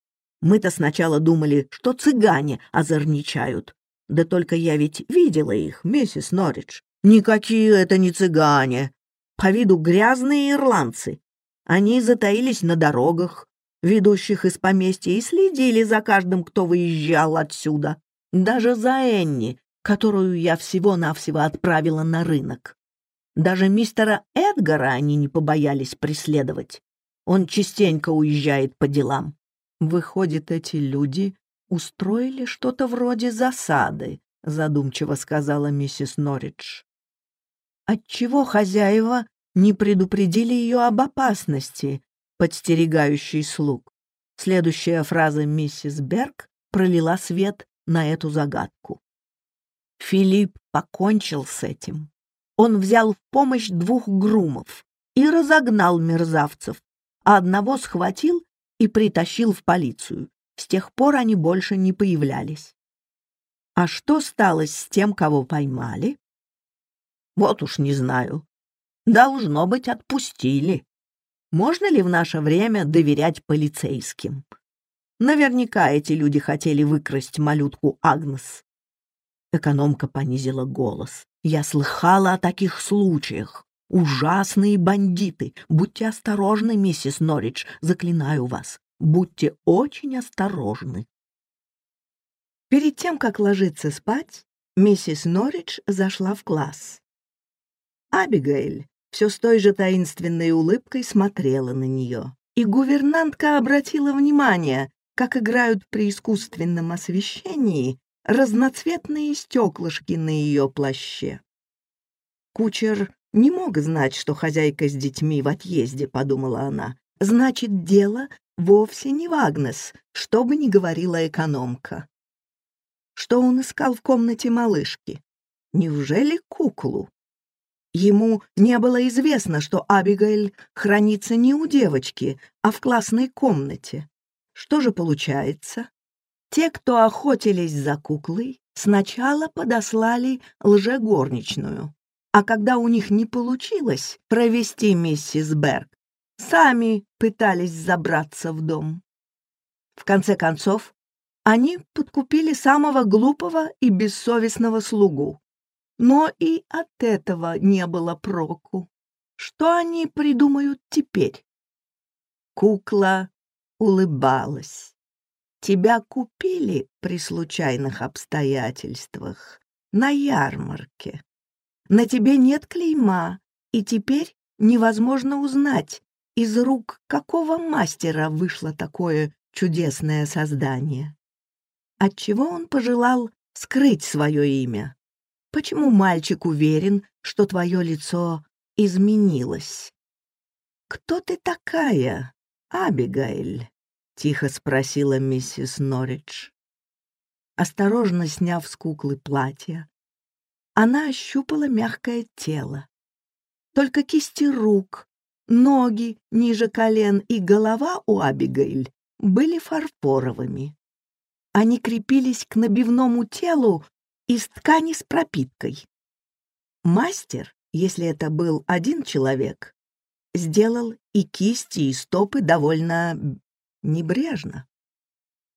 Мы-то сначала думали, что цыгане озорничают. Да только я ведь видела их, миссис Норридж. Никакие это не цыгане. По виду грязные ирландцы. Они затаились на дорогах, ведущих из поместья, и следили за каждым, кто выезжал отсюда. Даже за Энни, которую я всего-навсего отправила на рынок. Даже мистера Эдгара они не побоялись преследовать. Он частенько уезжает по делам. Выходит, эти люди устроили что-то вроде засады, задумчиво сказала миссис Норридж. Отчего хозяева не предупредили ее об опасности, подстерегающей слуг? Следующая фраза миссис Берг пролила свет на эту загадку. Филипп покончил с этим. Он взял в помощь двух грумов и разогнал мерзавцев, а одного схватил и притащил в полицию. С тех пор они больше не появлялись. А что стало с тем, кого поймали? Вот уж не знаю. Должно быть, отпустили. Можно ли в наше время доверять полицейским? Наверняка эти люди хотели выкрасть малютку Агнес. Экономка понизила голос. «Я слыхала о таких случаях. Ужасные бандиты. Будьте осторожны, миссис Норридж, заклинаю вас. Будьте очень осторожны». Перед тем, как ложиться спать, миссис Норридж зашла в класс. Абигейль все с той же таинственной улыбкой смотрела на нее, и гувернантка обратила внимание, как играют при искусственном освещении разноцветные стеклышки на ее плаще. Кучер не мог знать, что хозяйка с детьми в отъезде, подумала она. Значит, дело вовсе не в Агнес, что бы ни говорила экономка. Что он искал в комнате малышки? Неужели куклу? Ему не было известно, что Абигейль хранится не у девочки, а в классной комнате. Что же получается? Те, кто охотились за куклой, сначала подослали лжегорничную, а когда у них не получилось провести миссис Берг, сами пытались забраться в дом. В конце концов, они подкупили самого глупого и бессовестного слугу. Но и от этого не было проку. Что они придумают теперь? Кукла улыбалась. Тебя купили при случайных обстоятельствах на ярмарке. На тебе нет клейма, и теперь невозможно узнать, из рук какого мастера вышло такое чудесное создание. Отчего он пожелал скрыть свое имя? Почему мальчик уверен, что твое лицо изменилось? Кто ты такая, Абигайль? тихо спросила миссис Норридж. Осторожно сняв с куклы платье, она ощупала мягкое тело. Только кисти рук, ноги ниже колен и голова у Абигейль были фарфоровыми. Они крепились к набивному телу из ткани с пропиткой. Мастер, если это был один человек, сделал и кисти, и стопы довольно небрежно.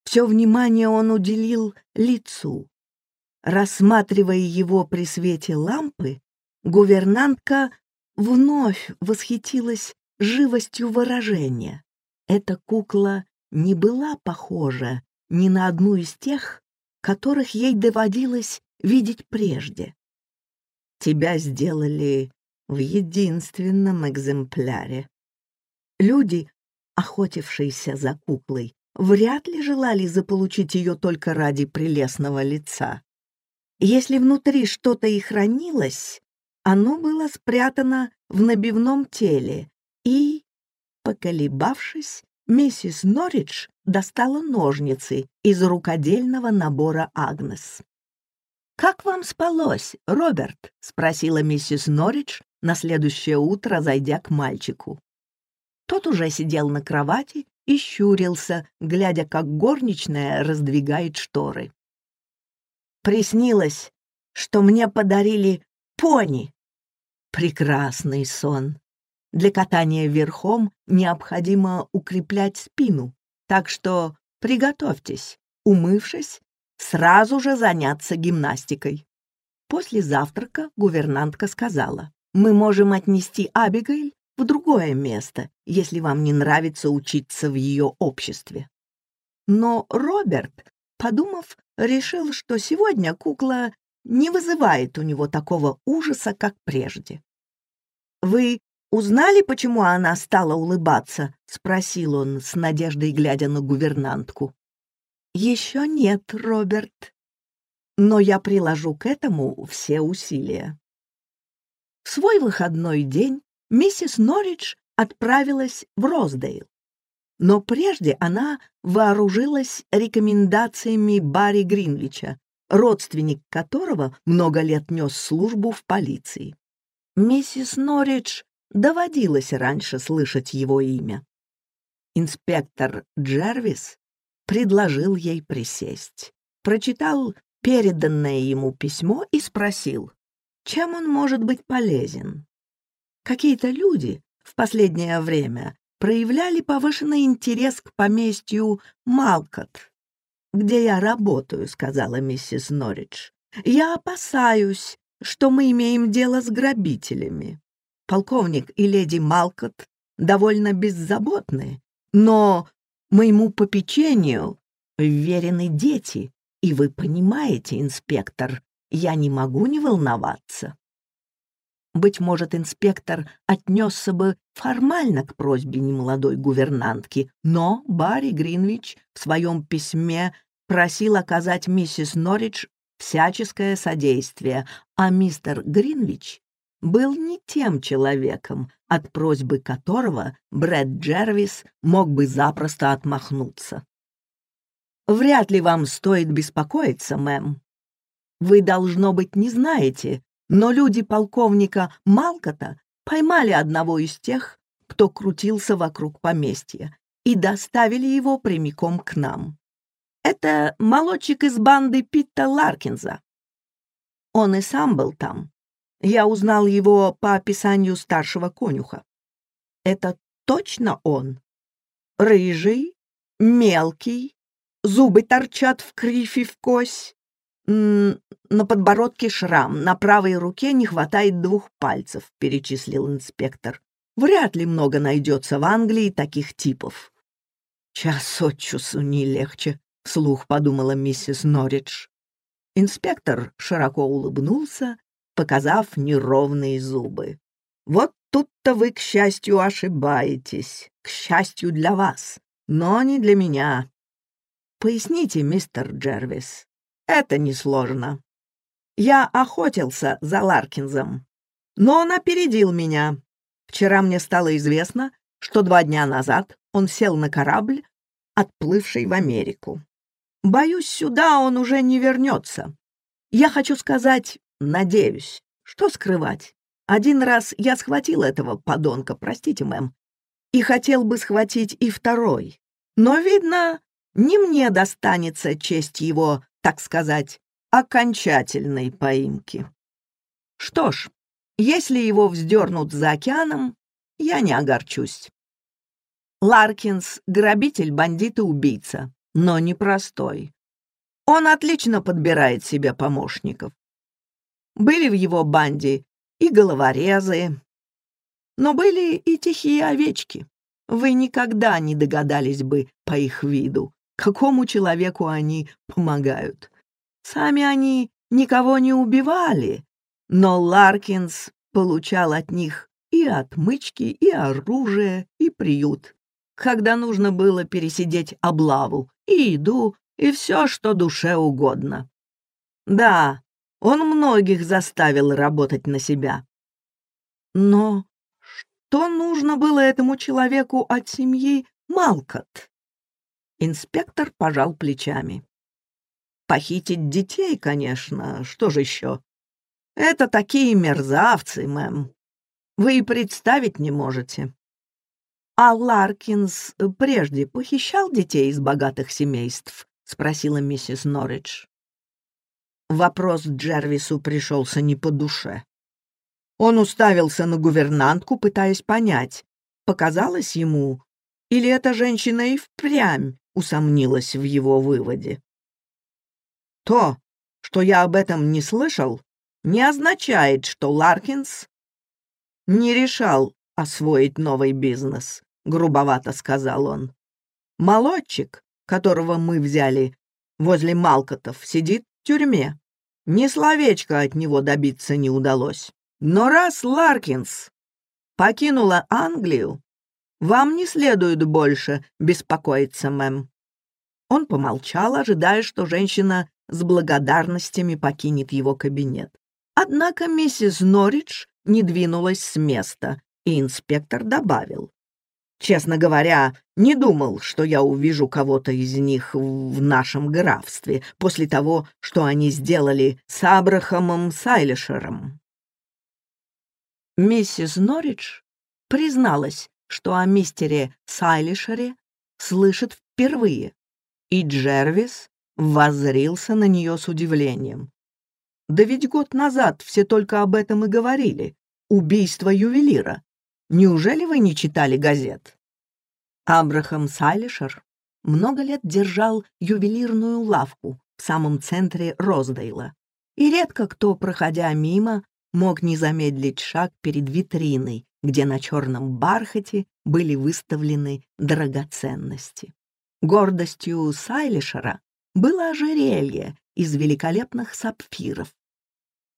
Все внимание он уделил лицу. Рассматривая его при свете лампы, гувернантка вновь восхитилась живостью выражения. Эта кукла не была похожа ни на одну из тех, которых ей доводилось видеть прежде. Тебя сделали в единственном экземпляре. Люди охотившиеся за куклой, вряд ли желали заполучить ее только ради прелестного лица. Если внутри что-то и хранилось, оно было спрятано в набивном теле, и, поколебавшись, миссис Норридж достала ножницы из рукодельного набора Агнес. «Как вам спалось, Роберт?» — спросила миссис Норридж на следующее утро, зайдя к мальчику. Тот уже сидел на кровати и щурился, глядя, как горничная раздвигает шторы. Приснилось, что мне подарили пони. Прекрасный сон. Для катания верхом необходимо укреплять спину, так что приготовьтесь, умывшись, сразу же заняться гимнастикой. После завтрака гувернантка сказала, «Мы можем отнести Абигейль в другое место, если вам не нравится учиться в ее обществе». Но Роберт, подумав, решил, что сегодня кукла не вызывает у него такого ужаса, как прежде. «Вы узнали, почему она стала улыбаться?» — спросил он с надеждой, глядя на гувернантку. «Еще нет, Роберт. Но я приложу к этому все усилия». В свой выходной день миссис Норридж отправилась в Роздейл. Но прежде она вооружилась рекомендациями Барри Гринвича, родственник которого много лет нес службу в полиции. Миссис Норридж доводилось раньше слышать его имя. Инспектор Джервис предложил ей присесть, прочитал переданное ему письмо и спросил, чем он может быть полезен. Какие-то люди в последнее время проявляли повышенный интерес к поместью Малкот, где я работаю», — сказала миссис Норридж. «Я опасаюсь, что мы имеем дело с грабителями. Полковник и леди Малкот довольно беззаботны, но моему попечению верены дети, и вы понимаете, инспектор, я не могу не волноваться». Быть может, инспектор отнесся бы формально к просьбе немолодой гувернантки, но Барри Гринвич в своем письме просил оказать миссис Норридж всяческое содействие, а мистер Гринвич был не тем человеком, от просьбы которого Брэд Джервис мог бы запросто отмахнуться. «Вряд ли вам стоит беспокоиться, мэм. Вы, должно быть, не знаете, но люди полковника Малкота поймали одного из тех, кто крутился вокруг поместья, и доставили его прямиком к нам. Это молодчик из банды Питта Ларкинза. Он и сам был там. Я узнал его по описанию старшего конюха. Это точно он. Рыжий, мелкий, зубы торчат в крифе в кость. на подбородке шрам, на правой руке не хватает двух пальцев, перечислил инспектор. Вряд ли много найдется в Англии таких типов. Час от часу не легче, — вслух подумала миссис Норридж. Инспектор широко улыбнулся, показав неровные зубы. «Вот тут-то вы, к счастью, ошибаетесь. К счастью для вас, но не для меня. Поясните, мистер Джервис. Это несложно. Я охотился за Ларкинзом, но он опередил меня. Вчера мне стало известно, что два дня назад он сел на корабль, отплывший в Америку. Боюсь, сюда он уже не вернется. Я хочу сказать, надеюсь. Что скрывать? Один раз я схватил этого подонка, простите, мэм, и хотел бы схватить и второй. Но, видно, не мне достанется честь его, так сказать, окончательной поимки. Что ж, если его вздернут за океаном, я не огорчусь. Ларкинс — грабитель, бандит и убийца но непростой. Он отлично подбирает себе помощников. Были в его банде и головорезы, но были и тихие овечки. Вы никогда не догадались бы по их виду, какому человеку они помогают. Сами они никого не убивали, но Ларкинс получал от них и отмычки, и оружие, и приют, когда нужно было пересидеть облаву и еду, и все, что душе угодно. Да, он многих заставил работать на себя. Но что нужно было этому человеку от семьи Малкот? Инспектор пожал плечами. Похитить детей, конечно, что же еще? Это такие мерзавцы, мэм. Вы и представить не можете. «А Ларкинс прежде похищал детей из богатых семейств?» — спросила миссис Норридж. Вопрос Джервису пришелся не по душе. Он уставился на гувернантку, пытаясь понять, показалось ему, или эта женщина и впрямь усомнилась в его выводе. То, что я об этом не слышал, не означает, что Ларкинс не решал освоить новый бизнес, грубовато сказал он. Молодчик, которого мы взяли возле Малкотов, сидит тюрьме. Ни словечко от него добиться не удалось. Но раз Ларкинс покинула Англию, вам не следует больше беспокоиться, мэм. Он помолчал, ожидая, что женщина с благодарностями покинет его кабинет. Однако миссис Норридж не двинулась с места, и инспектор добавил. «Честно говоря, не думал, что я увижу кого-то из них в нашем графстве после того, что они сделали с Абрахамом Сайлишером». Миссис Норридж призналась, что о мистере Сайлишере слышит впервые, и Джервис воззрился на нее с удивлением. Да ведь год назад все только об этом и говорили. Убийство ювелира. Неужели вы не читали газет? Абрахам Сайлишер много лет держал ювелирную лавку в самом центре Роздейла, и редко кто, проходя мимо, мог не замедлить шаг перед витриной, где на черном бархате были выставлены драгоценности. Гордостью Сайлишера было ожерелье из великолепных сапфиров,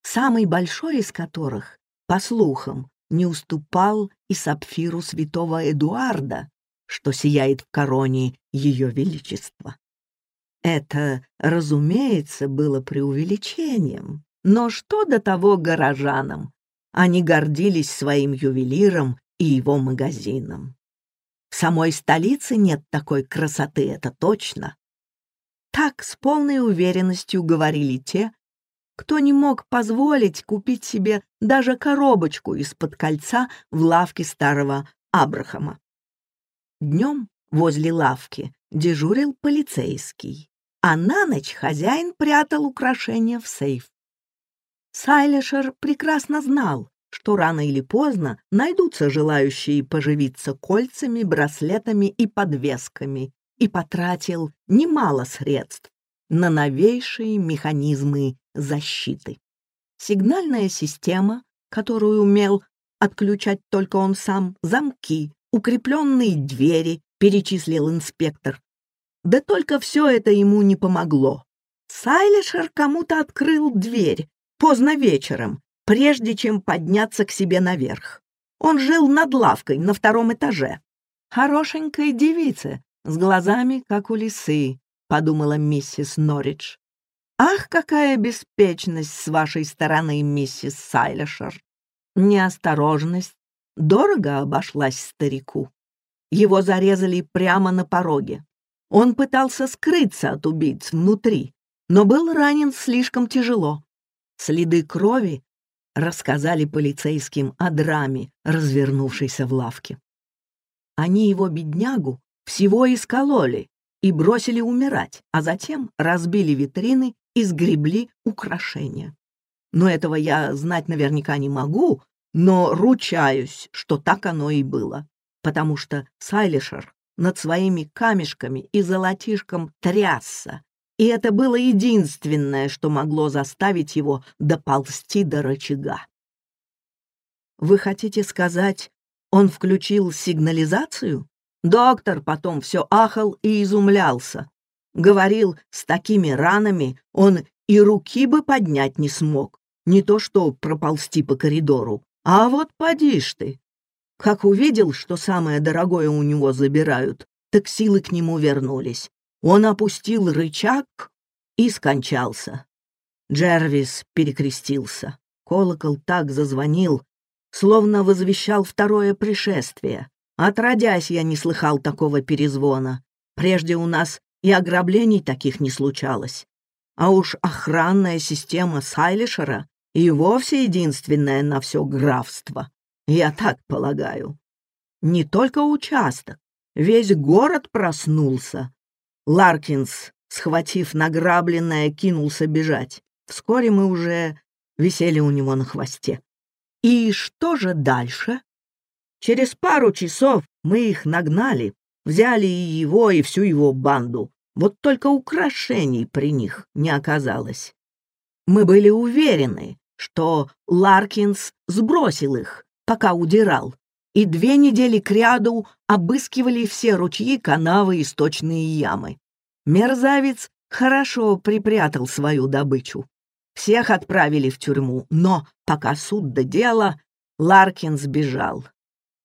самый большой из которых, по слухам, не уступал и сапфиру святого Эдуарда, что сияет в короне Ее Величества. Это, разумеется, было преувеличением, но что до того горожанам? Они гордились своим ювелиром и его магазином. В самой столице нет такой красоты, это точно. Так с полной уверенностью говорили те, кто не мог позволить купить себе даже коробочку из-под кольца в лавке старого Абрахама. Днем возле лавки дежурил полицейский, а на ночь хозяин прятал украшения в сейф. Сайлишер прекрасно знал, что рано или поздно найдутся желающие поживиться кольцами, браслетами и подвесками, и потратил немало средств на новейшие механизмы защиты. Сигнальная система, которую умел отключать только он сам, замки, укрепленные двери, перечислил инспектор. Да только все это ему не помогло. Сайлишер кому-то открыл дверь поздно вечером, прежде чем подняться к себе наверх. Он жил над лавкой на втором этаже. Хорошенькой девице, с глазами, как у лисы, — подумала миссис Норридж. «Ах, какая беспечность с вашей стороны, миссис Сайлишер! Неосторожность дорого обошлась старику. Его зарезали прямо на пороге. Он пытался скрыться от убийц внутри, но был ранен слишком тяжело. Следы крови рассказали полицейским о драме, развернувшейся в лавке. Они его, беднягу, всего искололи и бросили умирать, а затем разбили витрины и сгребли украшения. Но этого я знать наверняка не могу, но ручаюсь, что так оно и было, потому что Сайлишер над своими камешками и золотишком трясся, и это было единственное, что могло заставить его доползти до рычага. «Вы хотите сказать, он включил сигнализацию?» Доктор потом все ахал и изумлялся. Говорил, с такими ранами он и руки бы поднять не смог, не то что проползти по коридору. А вот поди ж ты. Как увидел, что самое дорогое у него забирают, так силы к нему вернулись. Он опустил рычаг и скончался. Джервис перекрестился. Колокол так зазвонил, словно возвещал второе пришествие. Отродясь, я не слыхал такого перезвона. Прежде у нас и ограблений таких не случалось. А уж охранная система Сайлишера и вовсе единственная на все графство. Я так полагаю. Не только участок, весь город проснулся. Ларкинс, схватив награбленное, кинулся бежать. Вскоре мы уже висели у него на хвосте. И что же дальше? Через пару часов мы их нагнали, взяли и его, и всю его банду. Вот только украшений при них не оказалось. Мы были уверены, что Ларкинс сбросил их, пока удирал, и две недели кряду обыскивали все ручьи, канавы и сточные ямы. Мерзавец хорошо припрятал свою добычу. Всех отправили в тюрьму, но пока суд до дела, Ларкин сбежал.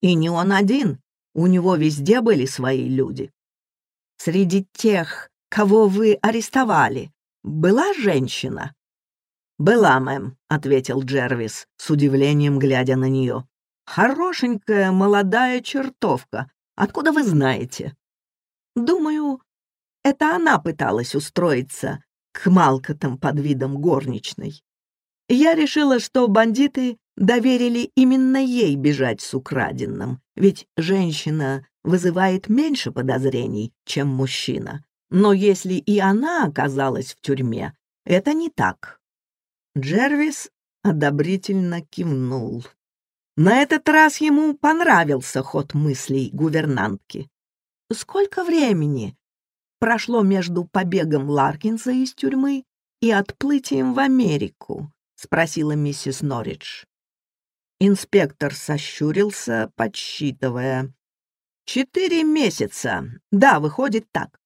И не он один, у него везде были свои люди. Среди тех, кого вы арестовали, была женщина? «Была, мэм», — ответил Джервис, с удивлением глядя на нее. Хорошенькая молодая чертовка. Откуда вы знаете? Думаю, это она пыталась устроиться к Малкотам под видом горничной. Я решила, что бандиты доверили именно ей бежать с украденным, ведь женщина вызывает меньше подозрений, чем мужчина. Но если и она оказалась в тюрьме, это не так. Джервис одобрительно кивнул. На этот раз ему понравился ход мыслей гувернантки. Сколько времени прошло между побегом Ларкинса из тюрьмы и отплытием в Америку? — спросила миссис Норридж. Инспектор сощурился, подсчитывая. «Четыре месяца. Да, выходит так.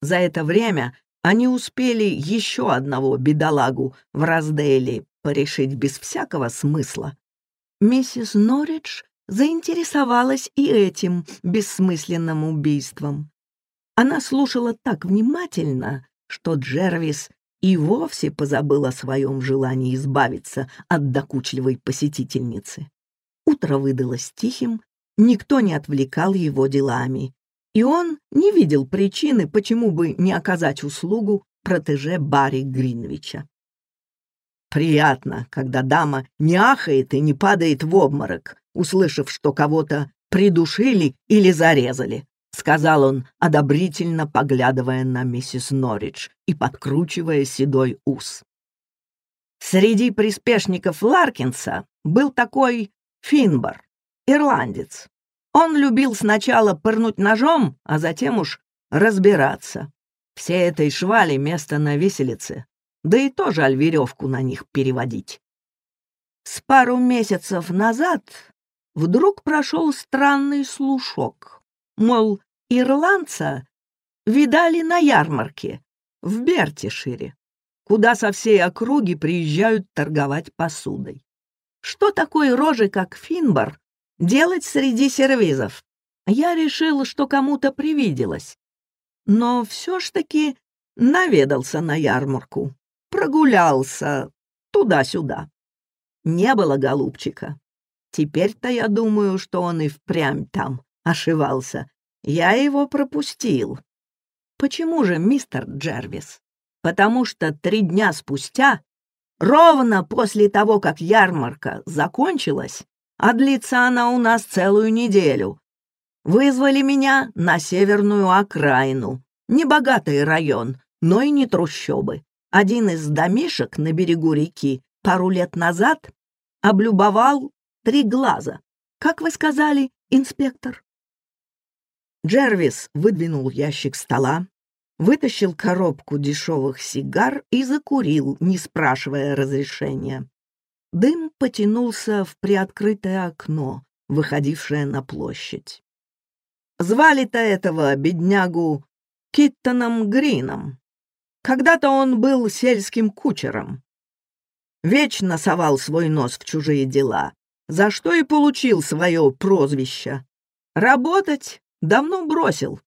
За это время они успели еще одного бедолагу в Раздейле порешить без всякого смысла. Миссис Норридж заинтересовалась и этим бессмысленным убийством. Она слушала так внимательно, что Джервис и вовсе позабыл о своем желании избавиться от докучливой посетительницы. Утро выдалось тихим, никто не отвлекал его делами, и он не видел причины, почему бы не оказать услугу протеже Барри Гринвича. Приятно, когда дама не ахает и не падает в обморок, услышав, что кого-то придушили или зарезали, — сказал он, одобрительно поглядывая на миссис Норридж и подкручивая седой ус. Среди приспешников Ларкинса был такой Финбар, ирландец. Он любил сначала пырнуть ножом, а затем уж разбираться. Все этой швали место на виселице да и то жаль веревку на них переводить. С пару месяцев назад вдруг прошел странный слушок, мол, ирландца видали на ярмарке в Бертишире, куда со всей округи приезжают торговать посудой. Что такое рожи, как Финбар, делать среди сервизов? Я решил, что кому-то привиделось. Но все ж таки наведался на ярмарку прогулялся туда-сюда. Не было голубчика. Теперь-то я думаю, что он и впрямь там ошивался. Я его пропустил. Почему же, мистер Джервис? Потому что три дня спустя, ровно после того, как ярмарка закончилась, а длится она у нас целую неделю, вызвали меня на северную окраину, небогатый район, но и не трущобы. Один из домишек на берегу реки пару лет назад облюбовал три глаза. Как вы сказали, инспектор? Джервис выдвинул ящик стола, вытащил коробку дешевых сигар и закурил, не спрашивая разрешения. Дым потянулся в приоткрытое окно, выходившее на площадь. Звали-то этого беднягу Киттоном Грином. Когда-то он был сельским кучером. Вечно совал свой нос в чужие дела, за что и получил свое прозвище. Работать давно бросил.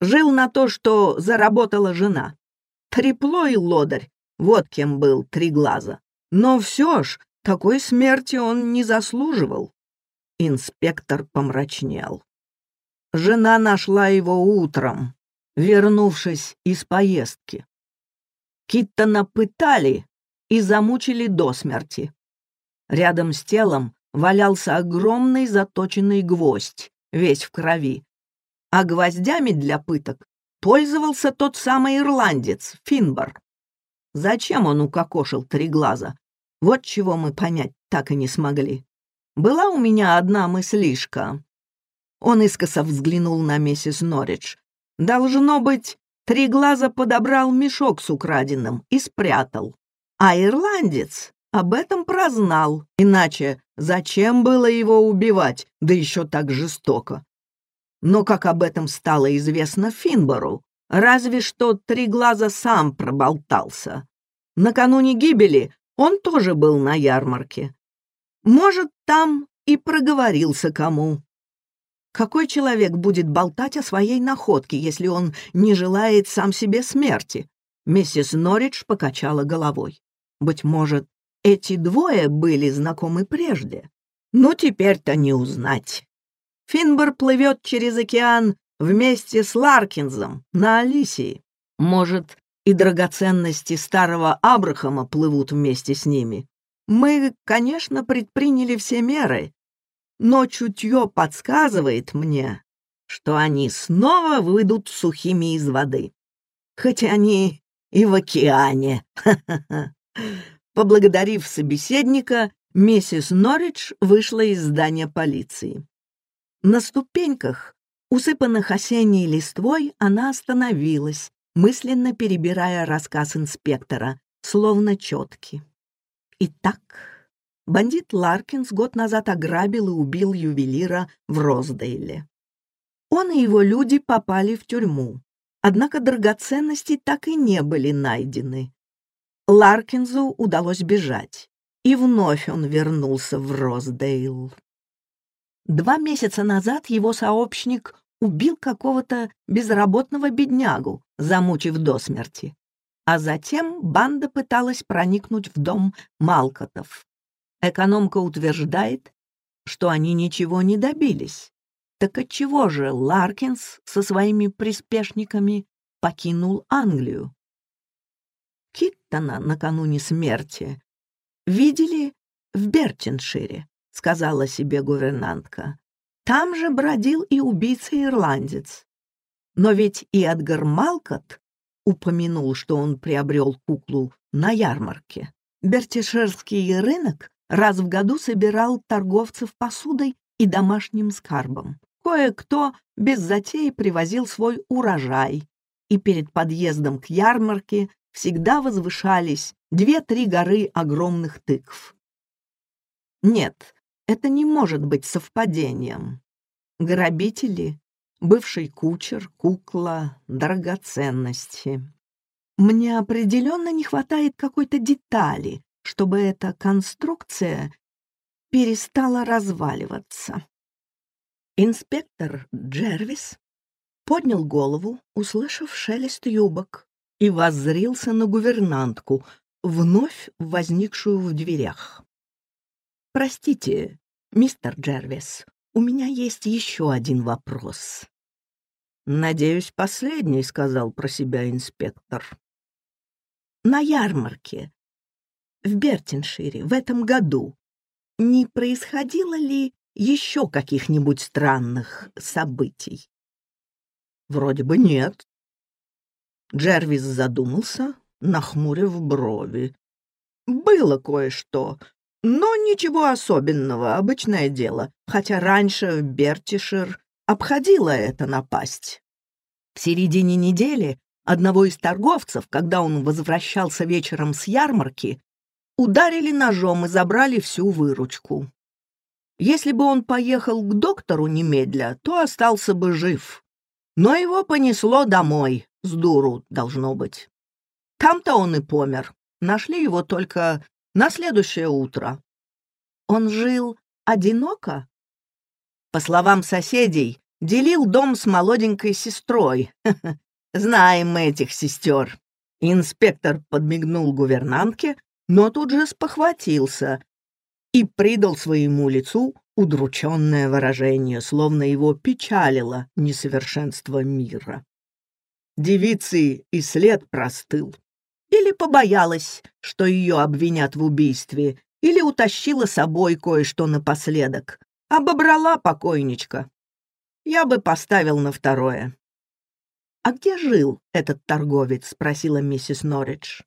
Жил на то, что заработала жена. Трепло и лодырь, вот кем был три глаза. Но все ж, такой смерти он не заслуживал. Инспектор помрачнел. Жена нашла его утром, вернувшись из поездки. Киттона пытали и замучили до смерти. Рядом с телом валялся огромный заточенный гвоздь, весь в крови. А гвоздями для пыток пользовался тот самый ирландец, Финбар. Зачем он укокошил три глаза? Вот чего мы понять так и не смогли. была у меня одна мыслишка». Он искоса взглянул на миссис Норридж. «Должно быть, три глаза подобрал мешок с украденным и спрятал. А ирландец об этом прознал. Иначе зачем было его убивать, да еще так жестоко? Но как об этом стало известно Финбору, разве что три глаза сам проболтался. Накануне гибели он тоже был на ярмарке. Может, там и проговорился кому. Какой человек будет болтать о своей находке, если он не желает сам себе смерти? Миссис Норридж покачала головой. Быть может, эти двое были знакомы прежде. Но теперь-то не узнать. Финбор плывет через океан вместе с Ларкинзом на Алисии. Может, и драгоценности старого Абрахама плывут вместе с ними. Мы, конечно, предприняли все меры, но чутье подсказывает мне, что они снова выйдут сухими из воды. Хоть они и в океане. Поблагодарив собеседника, миссис Норридж вышла из здания полиции. На ступеньках, усыпанных осенней листвой, она остановилась, мысленно перебирая рассказ инспектора, словно четки. Итак, бандит Ларкинс год назад ограбил и убил ювелира в Роздейле. Он и его люди попали в тюрьму, однако драгоценности так и не были найдены. Ларкинзу удалось бежать, и вновь он вернулся в Роздейл. Два месяца назад его сообщник убил какого-то безработного беднягу, замучив до смерти. А затем банда пыталась проникнуть в дом Малкотов. Экономка утверждает, что они ничего не добились. Так отчего же Ларкинс со своими приспешниками покинул Англию? Киттона накануне смерти видели в Бертиншире, сказала себе гувернантка. Там же бродил и убийца-ирландец. Но ведь и Эдгар Малкот упомянул, что он приобрел куклу на ярмарке. Бертишерский рынок раз в году собирал торговцев посудой и домашним скарбом. Кое-кто без затеи привозил свой урожай, и перед подъездом к ярмарке всегда возвышались две-три горы огромных тыкв. Нет, это не может быть совпадением. Грабители, бывший кучер, кукла, драгоценности. Мне определенно не хватает какой-то детали, чтобы эта конструкция перестала разваливаться. Инспектор Джервис поднял голову, услышав шелест юбок, и воззрился на гувернантку, вновь возникшую в дверях. «Простите, мистер Джервис, у меня есть еще один вопрос». «Надеюсь, последний», — сказал про себя инспектор. «На ярмарке в Бертиншире в этом году не происходило ли еще каких-нибудь странных событий?» «Вроде бы нет». Джервис задумался, нахмурив брови. «Было кое-что, но ничего особенного, обычное дело, хотя раньше Бертишер обходила это напасть. В середине недели одного из торговцев, когда он возвращался вечером с ярмарки, ударили ножом и забрали всю выручку. Если бы он поехал к доктору немедля, то остался бы жив. Но его понесло домой, с дуру, должно быть. Там-то он и помер. Нашли его только на следующее утро. Он жил одиноко? По словам соседей, делил дом с молоденькой сестрой. Знаем мы этих сестер. Инспектор подмигнул гувернантке, но тут же спохватился и придал своему лицу удрученное выражение, словно его печалило несовершенство мира. Девицы и след простыл. Или побоялась, что ее обвинят в убийстве, или утащила с собой кое-что напоследок. Обобрала покойничка. Я бы поставил на второе. «А где жил этот торговец?» — спросила миссис Норридж.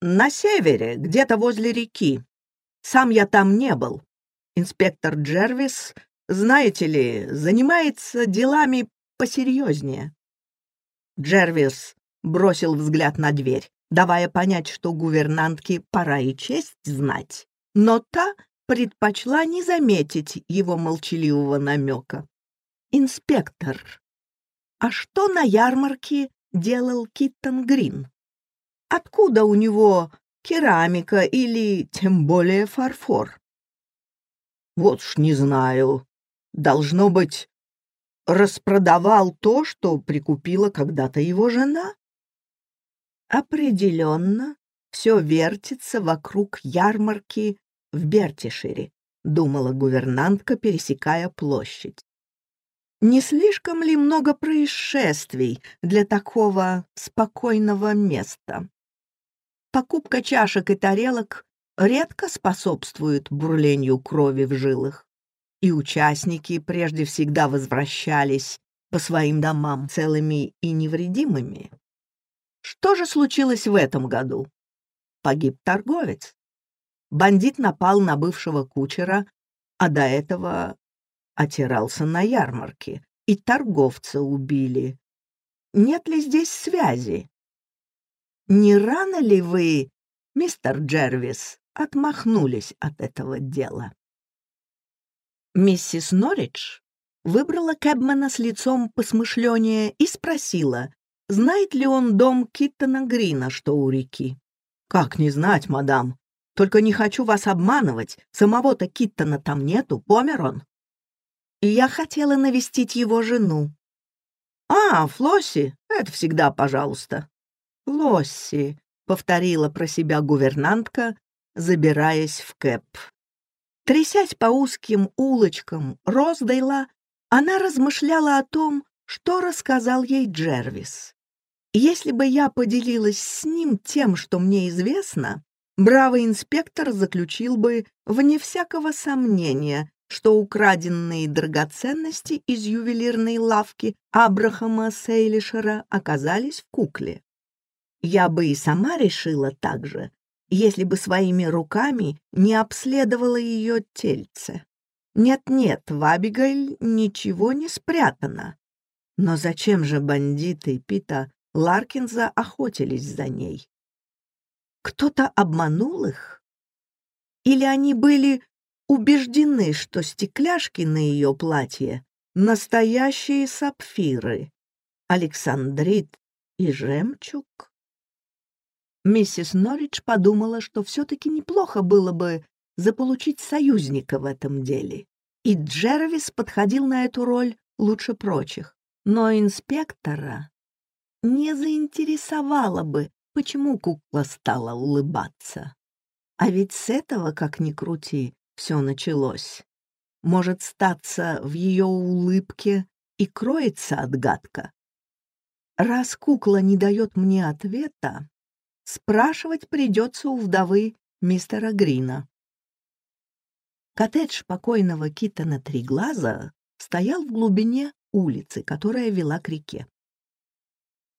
«На севере, где-то возле реки. Сам я там не был. Инспектор Джервис, знаете ли, занимается делами посерьезнее. Джервис бросил взгляд на дверь, давая понять, что гувернантке пора и честь знать, но та предпочла не заметить его молчаливого намека. «Инспектор, а что на ярмарке делал Киттон Грин? Откуда у него керамика или тем более фарфор?» «Вот ж не знаю. Должно быть, распродавал то, что прикупила когда-то его жена?» «Определенно, все вертится вокруг ярмарки в Бертишире», — думала гувернантка, пересекая площадь. Не слишком ли много происшествий для такого спокойного места? Покупка чашек и тарелок редко способствует бурлению крови в жилах, и участники прежде всегда возвращались по своим домам целыми и невредимыми. Что же случилось в этом году? Погиб торговец. Бандит напал на бывшего кучера, а до этого отирался на ярмарке, и торговца убили. Нет ли здесь связи? Не рано ли вы, мистер Джервис, отмахнулись от этого дела? Миссис Норридж выбрала Кэбмана с лицом посмышленнее и спросила, знает ли он дом Киттона Грина, что у реки. «Как не знать, мадам? Только не хочу вас обманывать. Самого-то Киттона там нету, помер он?» я хотела навестить его жену. «А, Флосси, это всегда пожалуйста». «Флосси», — повторила про себя гувернантка, забираясь в кэп. Трясясь по узким улочкам Роздейла, она размышляла о том, что рассказал ей Джервис. Если бы я поделилась с ним тем, что мне известно, бравый инспектор заключил бы, вне всякого сомнения, что украденные драгоценности из ювелирной лавки Абрахама Сейлишера оказались в кукле. Я бы и сама решила так же, если бы своими руками не обследовала ее тельце. Нет-нет, в Абигайль ничего не спрятано. Но зачем же бандиты Пита Ларкинза охотились за ней? Кто-то обманул их? Или они были убеждены, что стекляшки на ее платье — настоящие сапфиры, александрит и жемчуг. Миссис Норридж подумала, что все-таки неплохо было бы заполучить союзника в этом деле, и Джервис подходил на эту роль лучше прочих. Но инспектора не заинтересовало бы, почему кукла стала улыбаться. А ведь с этого, как ни крути, все началось. Может статься в ее улыбке и кроется отгадка. Раз кукла не дает мне ответа, спрашивать придется у вдовы мистера Грина. Коттедж покойного Китона Триглаза стоял в глубине улицы, которая вела к реке.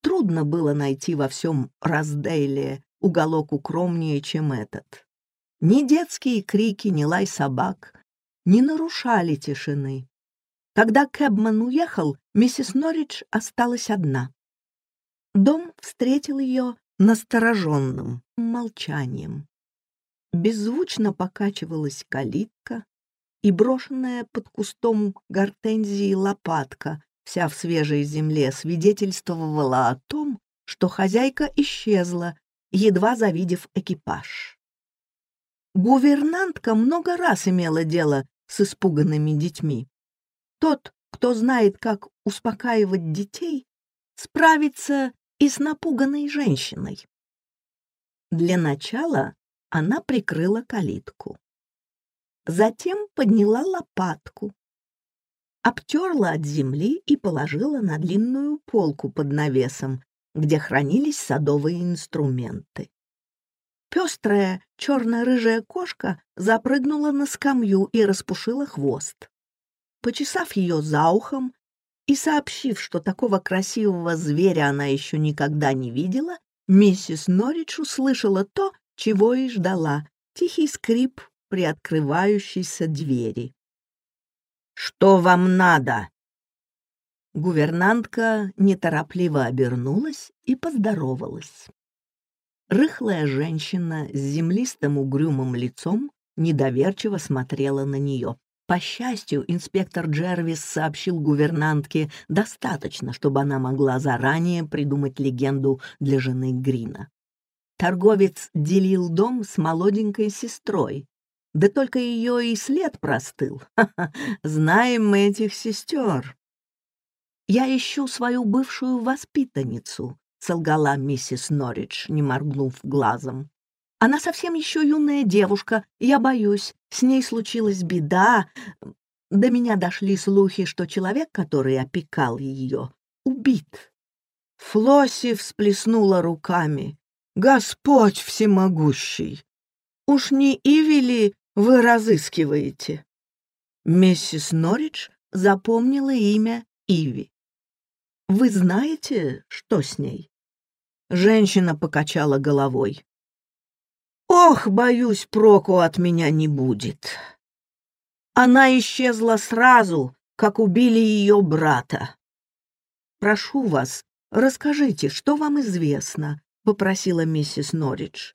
Трудно было найти во всем Раздейле уголок укромнее, чем этот. Ни детские крики, ни лай собак не нарушали тишины. Когда Кэбман уехал, миссис Норридж осталась одна. Дом встретил ее настороженным молчанием. Беззвучно покачивалась калитка, и брошенная под кустом гортензии лопатка, вся в свежей земле, свидетельствовала о том, что хозяйка исчезла, едва завидев экипаж. Гувернантка много раз имела дело с испуганными детьми. Тот, кто знает, как успокаивать детей, справится и с напуганной женщиной. Для начала она прикрыла калитку. Затем подняла лопатку, обтерла от земли и положила на длинную полку под навесом, где хранились садовые инструменты. Пестрая черно-рыжая кошка запрыгнула на скамью и распушила хвост. Почесав ее за ухом и сообщив, что такого красивого зверя она еще никогда не видела, миссис Норридж услышала то, чего и ждала — тихий скрип приоткрывающейся двери. «Что вам надо?» Гувернантка неторопливо обернулась и поздоровалась. Рыхлая женщина с землистым угрюмым лицом недоверчиво смотрела на нее. По счастью, инспектор Джервис сообщил гувернантке достаточно, чтобы она могла заранее придумать легенду для жены Грина. Торговец делил дом с молоденькой сестрой. Да только ее и след простыл. Знаем мы этих сестер. «Я ищу свою бывшую воспитанницу», — солгала миссис Норридж, не моргнув глазом. «Она совсем еще юная девушка, я боюсь, с ней случилась беда. До меня дошли слухи, что человек, который опекал ее, убит». Флосси всплеснула руками. «Господь всемогущий! Уж не Ивели вы разыскиваете?» Миссис Норридж запомнила имя Иви. Вы знаете, что с ней?» Женщина покачала головой. «Ох, боюсь, проку от меня не будет. Она исчезла сразу, как убили ее брата. Прошу вас, расскажите, что вам известно?» — попросила миссис Норридж.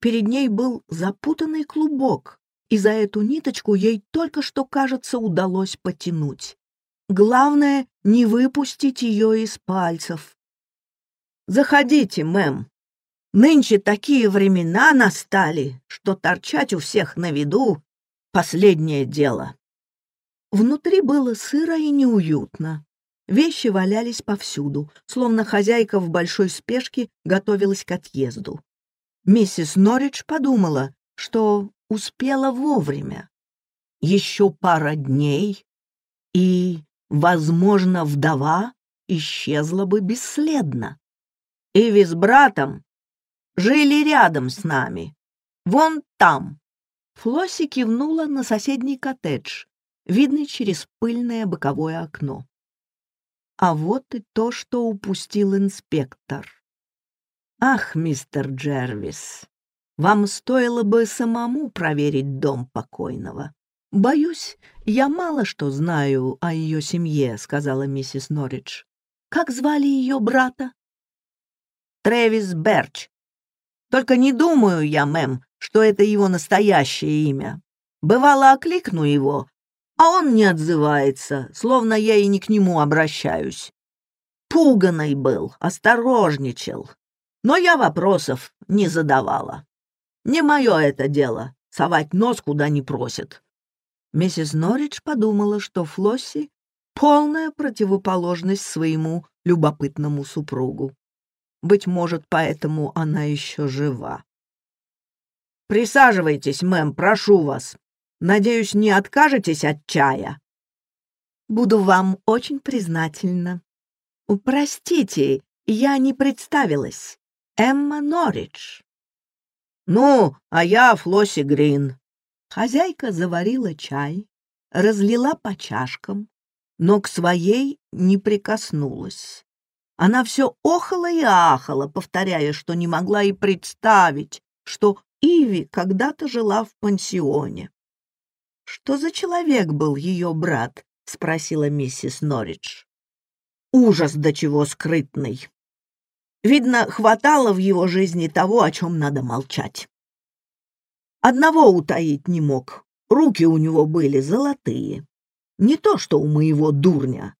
Перед ней был запутанный клубок, и за эту ниточку ей только что, кажется, удалось потянуть. Главное — не выпустить ее из пальцев. «Заходите, мэм. Нынче такие времена настали, что торчать у всех на виду — последнее дело». Внутри было сыро и неуютно. Вещи валялись повсюду, словно хозяйка в большой спешке готовилась к отъезду. Миссис Норридж подумала, что успела вовремя. Еще пара дней, и возможно, вдова исчезла бы бесследно. Эви с братом жили рядом с нами, вон там. Флосси кивнула на соседний коттедж, видный через пыльное боковое окно. А вот и то, что упустил инспектор. «Ах, мистер Джервис, вам стоило бы самому проверить дом покойного. «Боюсь, я мало что знаю о ее семье», — сказала миссис Норридж. «Как звали ее брата?» «Трэвис Берч. Только не думаю я, мэм, что это его настоящее имя. Бывало, окликну его, а он не отзывается, словно я и не к нему обращаюсь. Пуганый был, осторожничал, но я вопросов не задавала. Не мое это дело — совать нос куда не просят. Миссис Норридж подумала, что Флосси — полная противоположность своему любопытному супругу. Быть может, поэтому она еще жива. «Присаживайтесь, мэм, прошу вас. Надеюсь, не откажетесь от чая?» «Буду вам очень признательна. Простите, я не представилась. Эмма Норридж». «Ну, а я Флосси Грин», Хозяйка заварила чай, разлила по чашкам, но к своей не прикоснулась. Она все охала и ахала, повторяя, что не могла и представить, что Иви когда-то жила в пансионе. «Что за человек был ее брат?» — спросила миссис Норридж. «Ужас до чего скрытный. Видно, хватало в его жизни того, о чем надо молчать. Одного утаить не мог. Руки у него были золотые. Не то, что у моего дурня.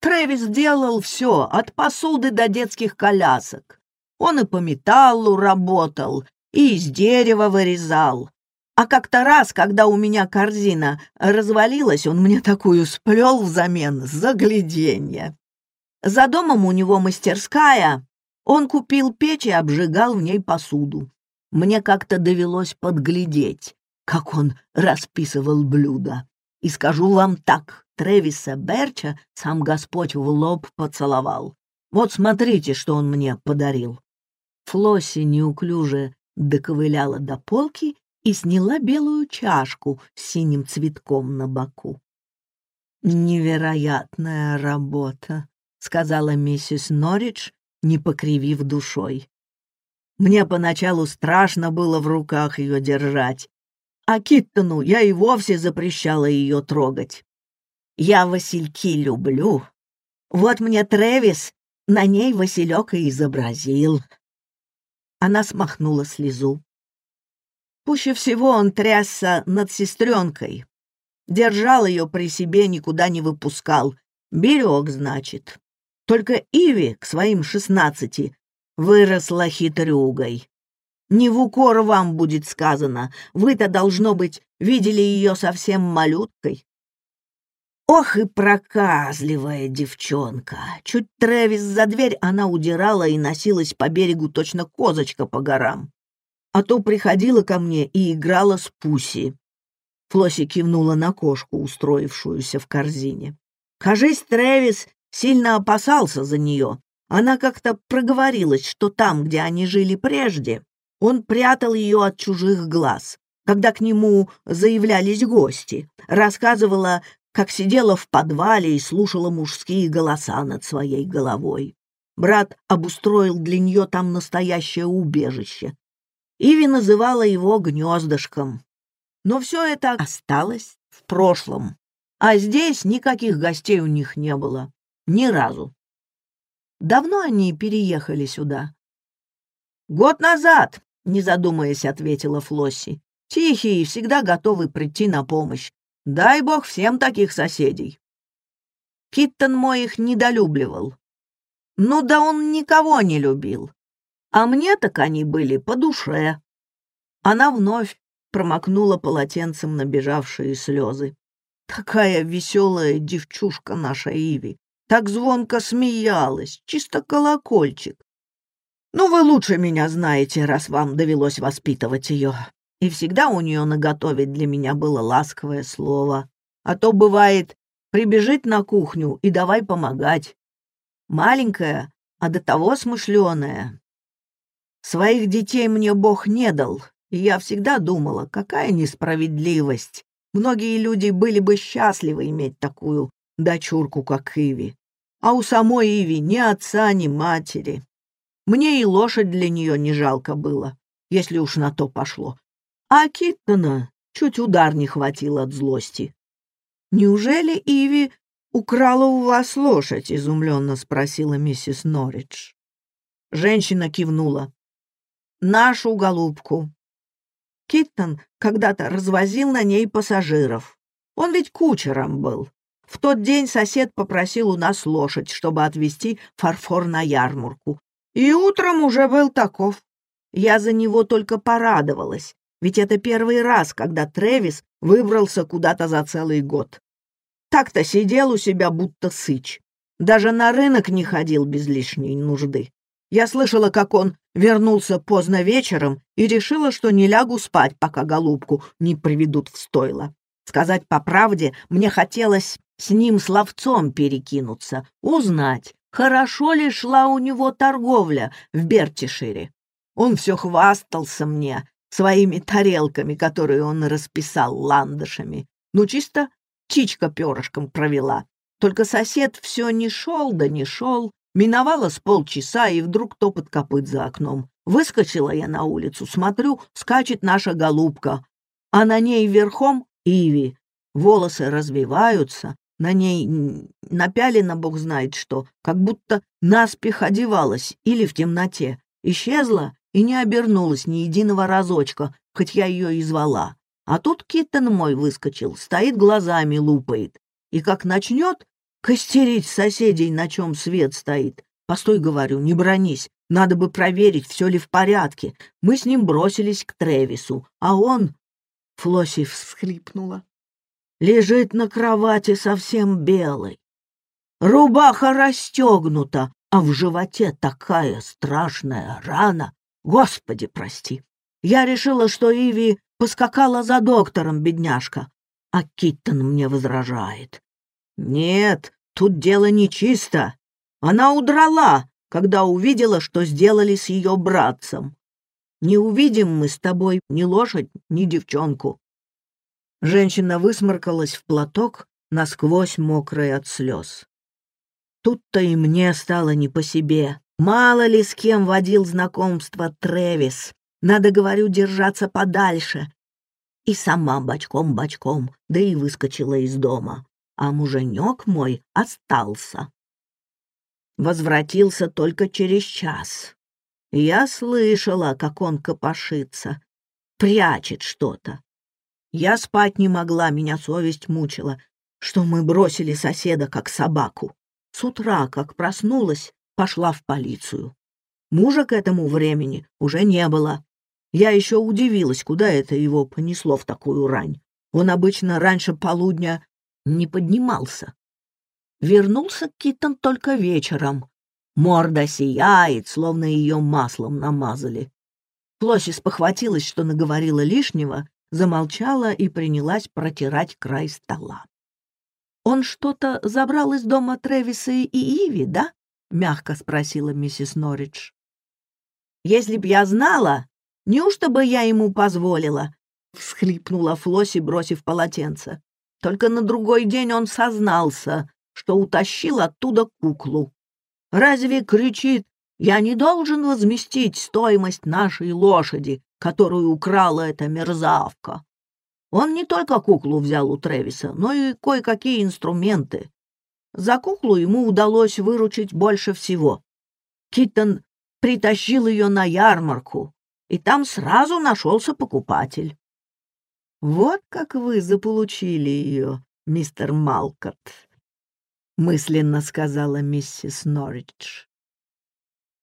Трэвис делал все, от посуды до детских колясок. Он и по металлу работал, и из дерева вырезал. А как-то раз, когда у меня корзина развалилась, он мне такую сплел взамен загляденье. За домом у него мастерская, он купил печь и обжигал в ней посуду. Мне как-то довелось подглядеть, как он расписывал блюда. И скажу вам так, Тревиса Берча сам Господь в лоб поцеловал. Вот смотрите, что он мне подарил. Флосси неуклюже доковыляла до полки и сняла белую чашку с синим цветком на боку. «Невероятная работа», — сказала миссис Норридж, не покривив душой. Мне поначалу страшно было в руках ее держать. а Киттону я и вовсе запрещала ее трогать. Я васильки люблю. Вот мне Трэвис на ней Василек и изобразил. Она смахнула слезу. Пуще всего он трясся над сестренкой. Держал ее при себе, никуда не выпускал. Берег, значит. Только Иви к своим шестнадцати выросла хитрюгой. Не в укор вам будет сказано. Вы-то, должно быть, видели ее совсем малюткой. Ох и проказливая девчонка! Чуть Трэвис за дверь она удирала и носилась по берегу точно козочка по горам. А то приходила ко мне и играла с Пуси. Флосси кивнула на кошку, устроившуюся в корзине. Кажись, Трэвис сильно опасался за нее. Она как-то проговорилась, что там, где они жили прежде, он прятал ее от чужих глаз. Когда к нему заявлялись гости, рассказывала, как сидела в подвале и слушала мужские голоса над своей головой. Брат обустроил для нее там настоящее убежище. Иви называла его гнездышком. Но все это осталось в прошлом. А здесь никаких гостей у них не было. Ни разу. Давно они переехали сюда? Год назад, не задумываясь, ответила Флосси. Тихие и всегда готовы прийти на помощь. Дай бог всем таких соседей. Киттон мой их недолюбливал. Ну да он никого не любил. А мне так они были по душе. Она вновь промокнула полотенцем набежавшие слезы. Такая веселая девчушка наша Иви. Так звонко смеялась, чисто колокольчик. Ну, вы лучше меня знаете, раз вам довелось воспитывать ее и всегда у нее наготове для меня было ласковое слово. А то, бывает, прибежит на кухню и давай помогать. Маленькая, а до того смышленая. Своих детей мне Бог не дал, и я всегда думала, какая несправедливость. Многие люди были бы счастливы иметь такую дочурку, как Иви. А у самой Иви ни отца, ни матери. Мне и лошадь для нее не жалко было, если уж на то пошло. А Киттона чуть удар не хватил от злости. «Неужели Иви украла у вас лошадь?» — изумленно спросила миссис Норридж. Женщина кивнула. «Нашу голубку». Киттон когда-то развозил на ней пассажиров. Он ведь кучером был. В тот день сосед попросил у нас лошадь, чтобы отвезти фарфор на ярмарку. И утром уже был таков. Я за него только порадовалась. Ведь это первый раз, когда Трэвис выбрался куда-то за целый год. Так-то сидел у себя будто сыч. Даже на рынок не ходил без лишней нужды. Я слышала, как он вернулся поздно вечером и решила, что не лягу спать, пока голубку не приведут в стойло. Сказать по правде, мне хотелось с ним словцом перекинуться, узнать, хорошо ли шла у него торговля в Бертишире. Он все хвастался мне, своими тарелками, которые он расписал ландышами. Ну, чисто чичка перышком провела. Только сосед все не шел, да не шел. Миновало с полчаса, и вдруг топот копыт за окном. Выскочила я на улицу, смотрю, скачет наша голубка, а на ней верхом Иви. Волосы развиваются, на ней напялено бог знает что, как будто наспех одевалась или в темноте. Исчезла и не обернулась ни единого разочка, хоть я ее и звала. А тут Киттон мой выскочил, стоит глазами лупает. И как начнет костерить соседей, на чем свет стоит. Постой, говорю, не бронись, надо бы проверить, все ли в порядке. Мы с ним бросились к Тревису, а он... Флосси всхлипнула. Лежит на кровати совсем белый. Рубаха расстегнута, а в животе такая страшная рана. Господи, прости. Я решила, что Иви поскакала за доктором, бедняжка. А Киттон мне возражает. Нет, тут дело нечисто. Она удрала, когда увидела, что сделали с ее братцем. Не увидим мы с тобой ни лошадь, ни девчонку. Женщина высморкалась в платок, насквозь мокрый от слез. Тут-то и мне стало не по себе. Мало ли с кем водил знакомство Тревис. Надо, говорю, держаться подальше. и сама бочком-бочком, да и выскочила из дома, а муженек мой остался. Возвратился только через час. Я слышала, как он копошится, прячет что-то. Я спать не могла, меня совесть мучила, что мы бросили соседа как собаку. С утра, как проснулась, пошла в полицию. Мужа к этому времени уже не было. Я еще удивилась, куда это его понесло в такую рань. Он обычно раньше полудня не поднимался. Вернулся Киттон только вечером. Морда сияет, словно ее маслом намазали. Флосис похватилась, что наговорила лишнего, замолчала и принялась протирать край стола. «Он что-то забрал из дома Тревиса и Иви, да?» — мягко спросила миссис Норридж. «Если б я знала, неужто бы я ему позволила?» — всхлипнула Флосси, бросив полотенце. Только на другой день он сознался, что утащил оттуда куклу. Разве кричит «Я не должен возместить стоимость нашей лошади, которую украла эта мерзавка»? Он не только куклу взял у Тревиса, но и кое-какие инструменты. За куклу ему удалось выручить больше всего. Киттон притащил ее на ярмарку, и там сразу нашелся покупатель. «Вот как вы заполучили ее, мистер Малкот», — мысленно сказала миссис Норридж.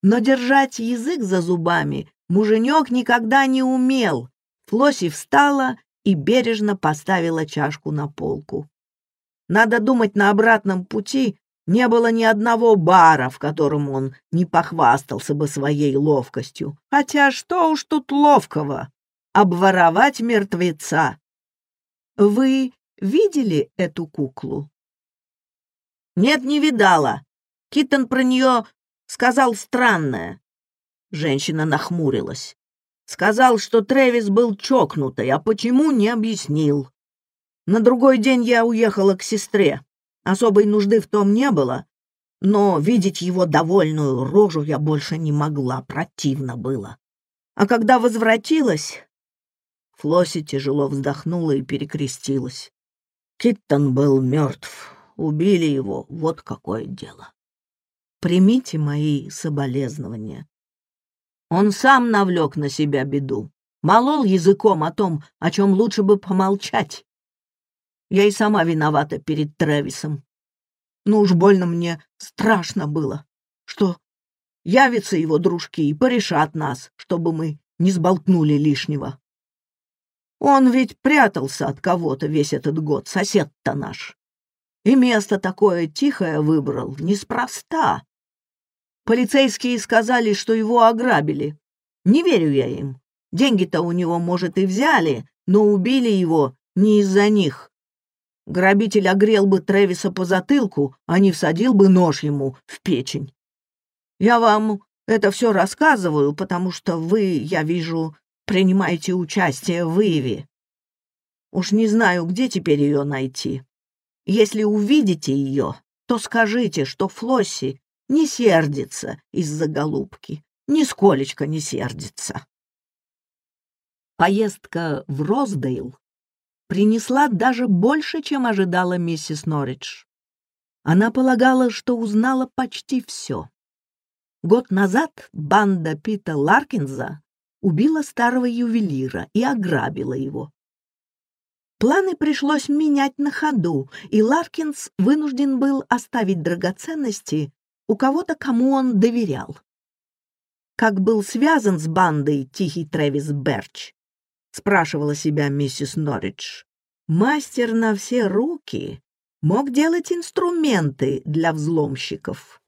Но держать язык за зубами муженек никогда не умел. Флосси встала и бережно поставила чашку на полку. Надо думать, на обратном пути не было ни одного бара, в котором он не похвастался бы своей ловкостью. Хотя что уж тут ловкого? Обворовать мертвеца. Вы видели эту куклу? Нет, не видала. Киттон про нее сказал странное. Женщина нахмурилась. Сказал, что Трэвис был чокнутый, а почему не объяснил. На другой день я уехала к сестре. Особой нужды в том не было, но видеть его довольную рожу я больше не могла, противно было. А когда возвратилась, Флосси тяжело вздохнула и перекрестилась. Киттон был мертв. Убили его. Вот какое дело. Примите мои соболезнования. Он сам навлек на себя беду, молол языком о том, о чем лучше бы помолчать. Я и сама виновата перед Трэвисом. Ну уж больно мне страшно было, что явятся его дружки и порешат нас, чтобы мы не сболтнули лишнего. Он ведь прятался от кого-то весь этот год, сосед-то наш. И место такое тихое выбрал, неспроста. Полицейские сказали, что его ограбили. Не верю я им. Деньги-то у него, может, и взяли, но убили его не из-за них. Грабитель огрел бы Тревиса по затылку, а не всадил бы нож ему в печень. Я вам это все рассказываю, потому что вы, я вижу, принимаете участие в Иве. Уж не знаю, где теперь ее найти. Если увидите ее, то скажите, что Флосси не сердится из-за голубки, нисколечко не сердится. Поездка в Роздейл принесла даже больше, чем ожидала миссис Норридж. Она полагала, что узнала почти все. Год назад банда Пита Ларкинза убила старого ювелира и ограбила его. Планы пришлось менять на ходу, и Ларкинс вынужден был оставить драгоценности у кого-то, кому он доверял. Как был связан с бандой тихий Трэвис Берч? Спрашивала себя миссис Норридж. Мастер на все руки мог делать инструменты для взломщиков.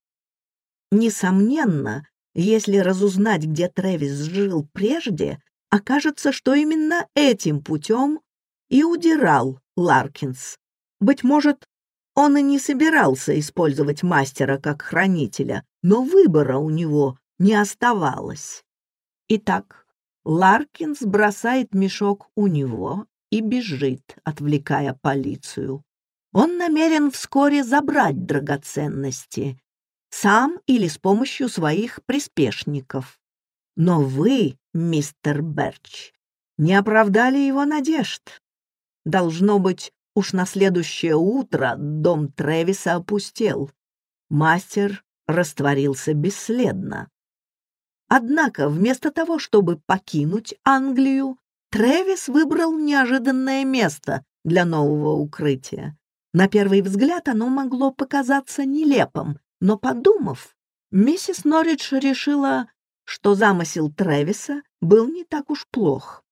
Несомненно, если разузнать, где Трэвис жил прежде, окажется, что именно этим путем и удирал Ларкинс. Быть может, он и не собирался использовать мастера как хранителя, но выбора у него не оставалось. Итак, Ларкинс бросает мешок у него и бежит, отвлекая полицию. Он намерен вскоре забрать драгоценности, сам или с помощью своих приспешников. Но вы, мистер Берч, не оправдали его надежд. Должно быть, уж на следующее утро дом Тревиса опустел. Мастер растворился бесследно. Однако вместо того, чтобы покинуть Англию, Тревис выбрал неожиданное место для нового укрытия. На первый взгляд оно могло показаться нелепым, но, подумав, миссис Норридж решила, что замысел Тревиса был не так уж плох.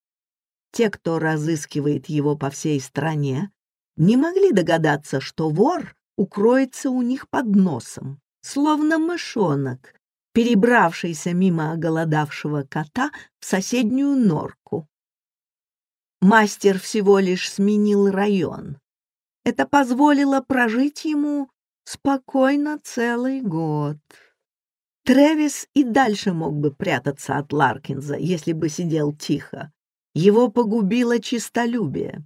Те, кто разыскивает его по всей стране, не могли догадаться, что вор укроется у них под носом, словно мышонок, перебравшийся мимо оголодавшего кота в соседнюю норку. Мастер всего лишь сменил район. Это позволило прожить ему спокойно целый год. Тревис и дальше мог бы прятаться от Ларкинза, если бы сидел тихо. Его погубило чистолюбие.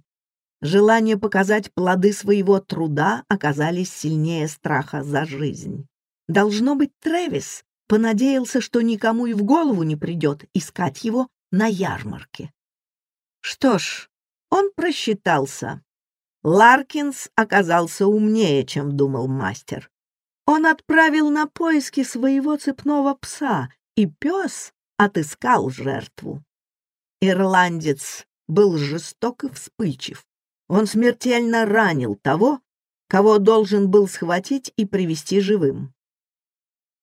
Желание показать плоды своего труда оказались сильнее страха за жизнь. Должно быть, Тревис понадеялся, что никому и в голову не придет искать его на ярмарке. Что ж, он просчитался. Ларкинс оказался умнее, чем думал мастер. Он отправил на поиски своего цепного пса, и пес отыскал жертву. Ирландец был жесток и вспыльчив. Он смертельно ранил того, кого должен был схватить и привести живым.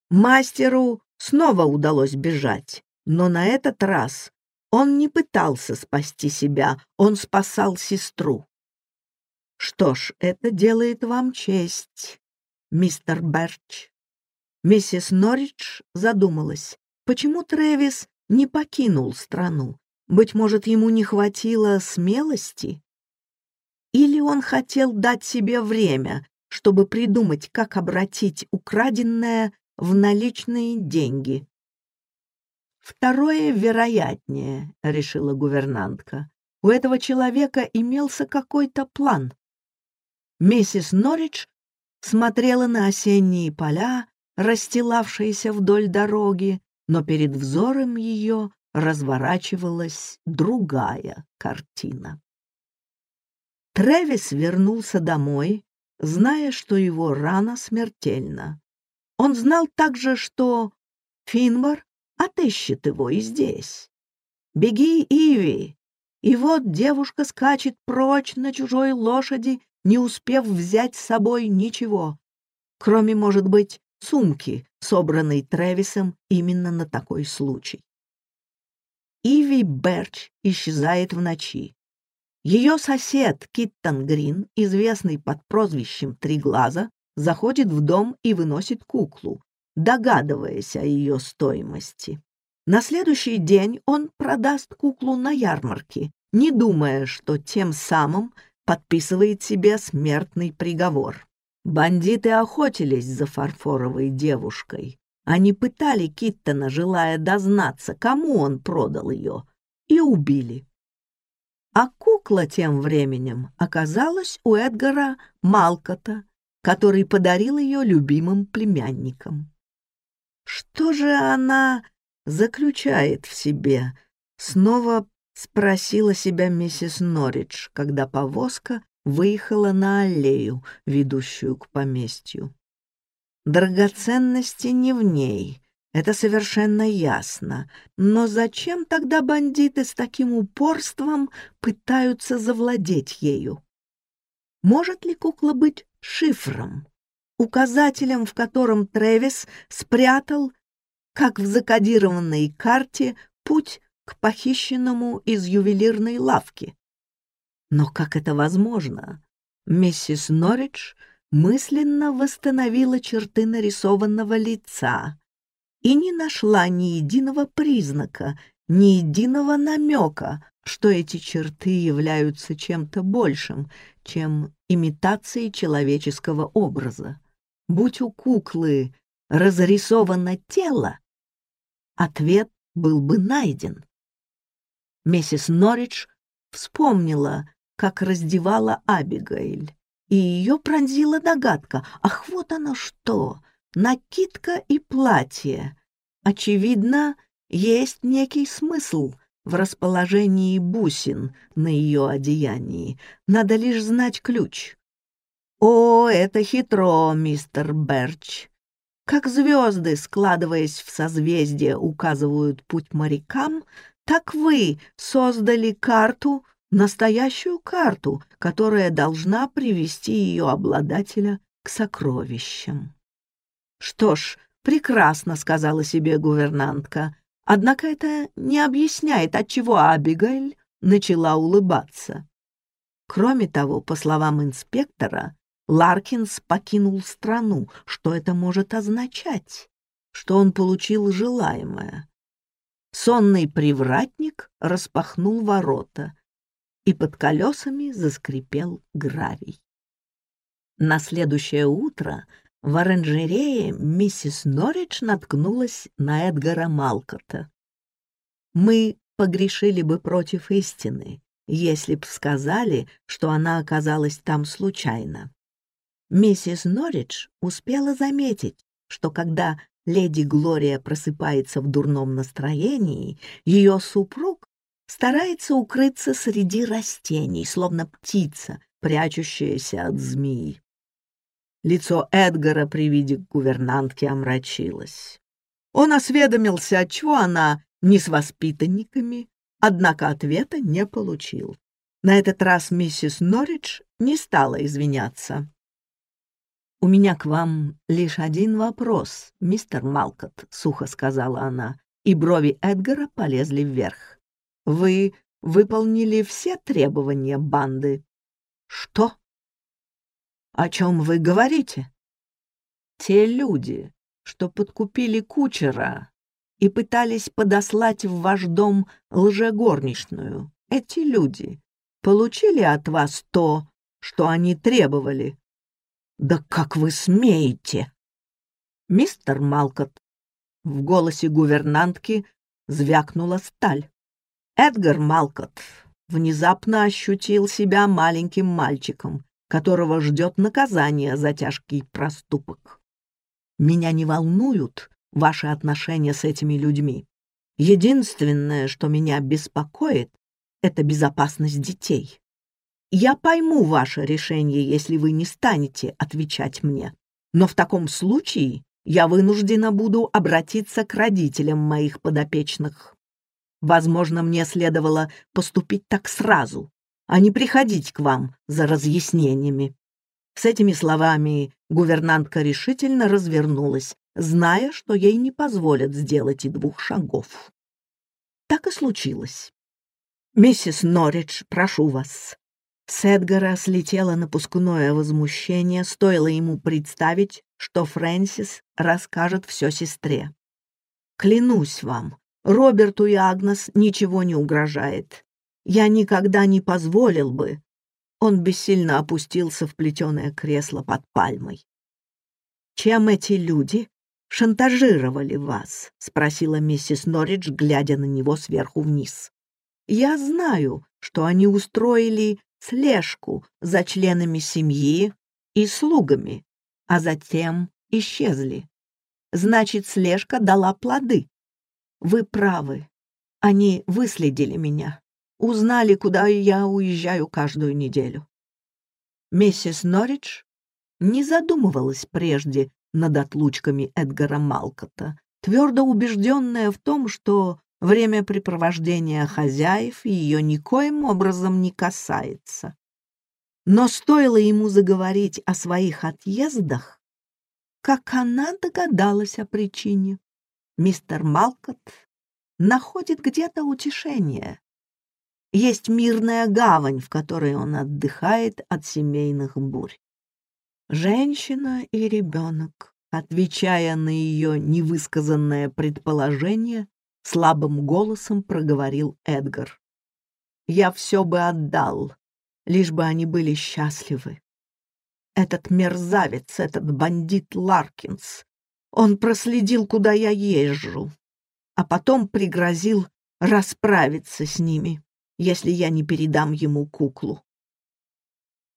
Мастеру снова удалось бежать, но на этот раз он не пытался спасти себя, он спасал сестру. Что ж, это делает вам честь, мистер Берч. Миссис Норридж задумалась, почему Трэвис не покинул страну. Быть может, ему не хватило смелости? Или он хотел дать себе время, чтобы придумать, как обратить украденное в наличные деньги. «Второе вероятнее», — решила гувернантка. «У этого человека имелся какой-то план». Миссис Норридж смотрела на осенние поля, расстилавшиеся вдоль дороги, но перед взором ее разворачивалась другая картина. Тревис вернулся домой, зная, что его рана смертельна. Он знал также, что Финбар отыщет его и здесь. «Беги, Иви!» И вот девушка скачет прочь на чужой лошади, не успев взять с собой ничего, кроме, может быть, сумки, собранной Тревисом именно на такой случай. Иви Берч исчезает в ночи. Ее сосед Киттон Грин, известный под прозвищем Три Глаза, заходит в дом и выносит куклу, догадываясь о ее стоимости. На следующий день он продаст куклу на ярмарке, не думая, что тем самым подписывает себе смертный приговор. Бандиты охотились за фарфоровой девушкой. Они пытали Киттона, желая дознаться, кому он продал ее, и убили. А кукла тем временем оказалась у Эдгара Малкота, который подарил ее любимым племянникам. Что же она заключает в себе? Снова спросила себя миссис Норридж, когда повозка выехала на аллею, ведущую к поместью. Драгоценности не в ней, это совершенно ясно. Но зачем тогда бандиты с таким упорством пытаются завладеть ею? Может ли кукла быть шифром, указателем, в котором Тревис спрятал, как в закодированной карте, путь к похищенному из ювелирной лавки. Но как это возможно? Миссис Норридж мысленно восстановила черты нарисованного лица и не нашла ни единого признака, ни единого намека, что эти черты являются чем-то большим, чем имитацией человеческого образа. Будь у куклы разрисовано тело, ответ был бы найден. Миссис Норридж вспомнила, как раздевала Абигейль, и ее пронзила догадка. Ах, вот оно что! Накидка и платье. Очевидно, есть некий смысл в расположении бусин на ее одеянии. Надо лишь знать ключ. О, это хитро, мистер Берч. Как звезды, складываясь в созвездие, указывают путь морякам, так вы создали карту, настоящую карту, которая должна привести ее обладателя к сокровищам. «Что ж, прекрасно», — сказала себе гувернантка. Однако это не объясняет, отчего Абигайль начала улыбаться. Кроме того, по словам инспектора, Ларкинс покинул страну. Что это может означать? Что он получил желаемое. Сонный привратник распахнул ворота, и под колесами заскрипел гравий. На следующее утро в оранжерее миссис Норридж наткнулась на Эдгара Малкота. «Мы погрешили бы против истины, если б сказали, что она оказалась там случайно». Миссис Норридж успела заметить, что когда леди Глория просыпается в дурном настроении, ее супруг старается укрыться среди растений, словно птица, прячущаяся от змеи. Лицо Эдгара при виде гувернантки омрачилось. Он осведомился, отчего она не с воспитанниками, однако ответа не получил. На этот раз миссис Норридж не стала извиняться. «У меня к вам лишь один вопрос, мистер Малкот», — сухо сказала она, и брови Эдгара полезли вверх. «Вы выполнили все требования банды?» «Что?» «О чем вы говорите?» «Те люди, что подкупили кучера и пытались подослать в ваш дом лжегорничную, эти люди получили от вас то, что они требовали?» «Да как вы смеете?» «Мистер Малкот», — в голосе гувернантки звякнула сталь. Эдгар Малкот внезапно ощутил себя маленьким мальчиком, которого ждет наказание за тяжкий проступок. Меня не волнуют ваши отношения с этими людьми. Единственное, что меня беспокоит, это безопасность детей. Я пойму ваше решение, если вы не станете отвечать мне. Но в таком случае я вынуждена буду обратиться к родителям моих подопечных. Возможно, мне следовало поступить так сразу, а не приходить к вам за разъяснениями». С этими словами гувернантка решительно развернулась, зная, что ей не позволят сделать и двух шагов. Так и случилось. «Миссис Норридж, прошу вас». С Эдгара слетело напускное возмущение, стоило ему представить, что Фрэнсис расскажет все сестре. «Клянусь вам, Роберту и Агнес ничего не угрожает я никогда не позволил бы. Он бессильно опустился в плетеное кресло под пальмой. «Чем эти люди шантажировали вас?» — спросила миссис Норридж, глядя на него сверху вниз. «Я знаю, что они устроили слежку за членами семьи и слугами, а затем исчезли. Значит, слежка дала плоды. Вы правы. Они выследили меня узнали, куда я уезжаю каждую неделю. Миссис Норридж не задумывалась прежде над отлучками Эдгара Малкота, твердо убежденная в том, что времяпрепровождение хозяев ее никоим образом не касается. Но стоило ему заговорить о своих отъездах, как она догадалась о причине. Мистер Малкот находит где-то утешение, есть мирная гавань, в которой он отдыхает от семейных бурь. Женщина и ребенок, отвечая на ее невысказанное предположение, слабым голосом проговорил Эдгар. «Я все бы отдал, лишь бы они были счастливы. Этот мерзавец, этот бандит Ларкинс, он проследил, куда я езжу, а потом пригрозил расправиться с ними если я не передам ему куклу.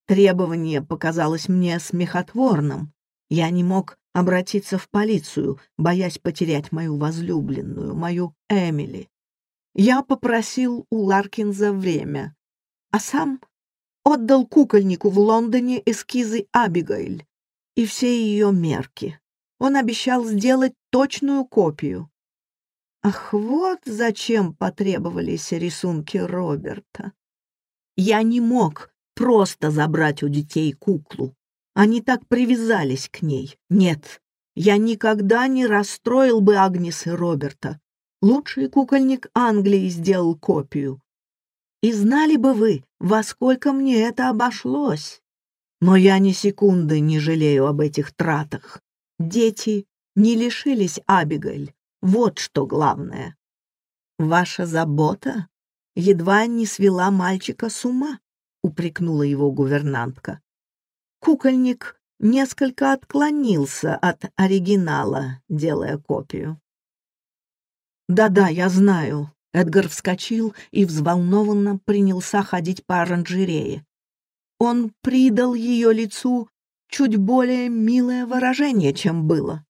Требование показалось мне смехотворным. Я не мог обратиться в полицию, боясь потерять мою возлюбленную, мою Эмили. я попросил у Ларкинза время, а сам отдал кукольнику в Лондоне эскизы Абигейль и все ее мерки. Он обещал сделать точную копию. Ах, вот зачем потребовались рисунки Роберта. Я не мог просто забрать у детей куклу. Они так привязались к ней. Нет, я никогда не расстроил бы Агнес и Роберта. Лучший кукольник Англии сделал копию. И знали бы вы, во сколько мне это обошлось. Но я ни секунды не жалею об этих тратах. Дети не лишились Абигель. Вот что главное. Ваша забота едва не свела мальчика с ума, упрекнула его гувернантка. Кукольник несколько отклонился от оригинала, делая копию. «Да-да, я знаю». Эдгар вскочил и взволнованно принялся ходить по оранжерее. Он придал ее лицу чуть более милое выражение, чем было.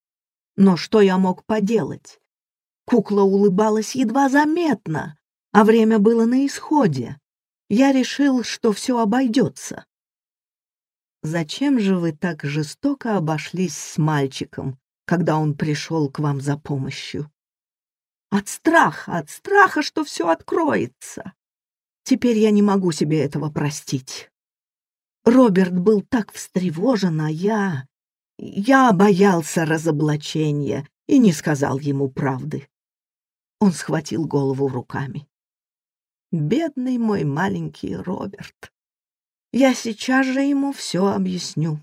Но что я мог поделать? Кукла улыбалась едва заметно, а время было на исходе. Я решил, что все обойдется. Зачем же вы так жестоко обошлись с мальчиком, когда он пришел к вам за помощью? От страха, от страха, что все откроется. Теперь я не могу себе этого простить. Роберт был так встревожен, а я... Я боялся разоблачения и не сказал ему правды. Он схватил голову руками. Бедный мой маленький Роберт. Я сейчас же ему все объясню.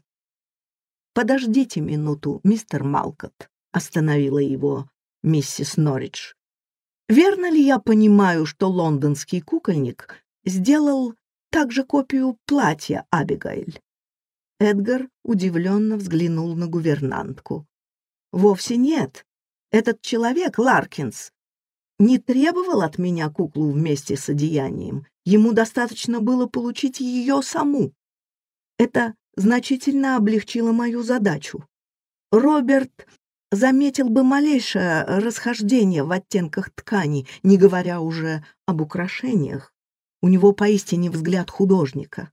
«Подождите минуту, мистер Малкот», — остановила его миссис Норридж. Верно ли я понимаю, что лондонский кукольник сделал также копию платья Абигайль? Эдгар удивленно взглянул на гувернантку. «Вовсе нет. Этот человек, Ларкинс, не требовал от меня куклу вместе с одеянием. Ему достаточно было получить ее саму. Это значительно облегчило мою задачу. Роберт заметил бы малейшее расхождение в оттенках ткани, не говоря уже об украшениях. У него поистине взгляд художника.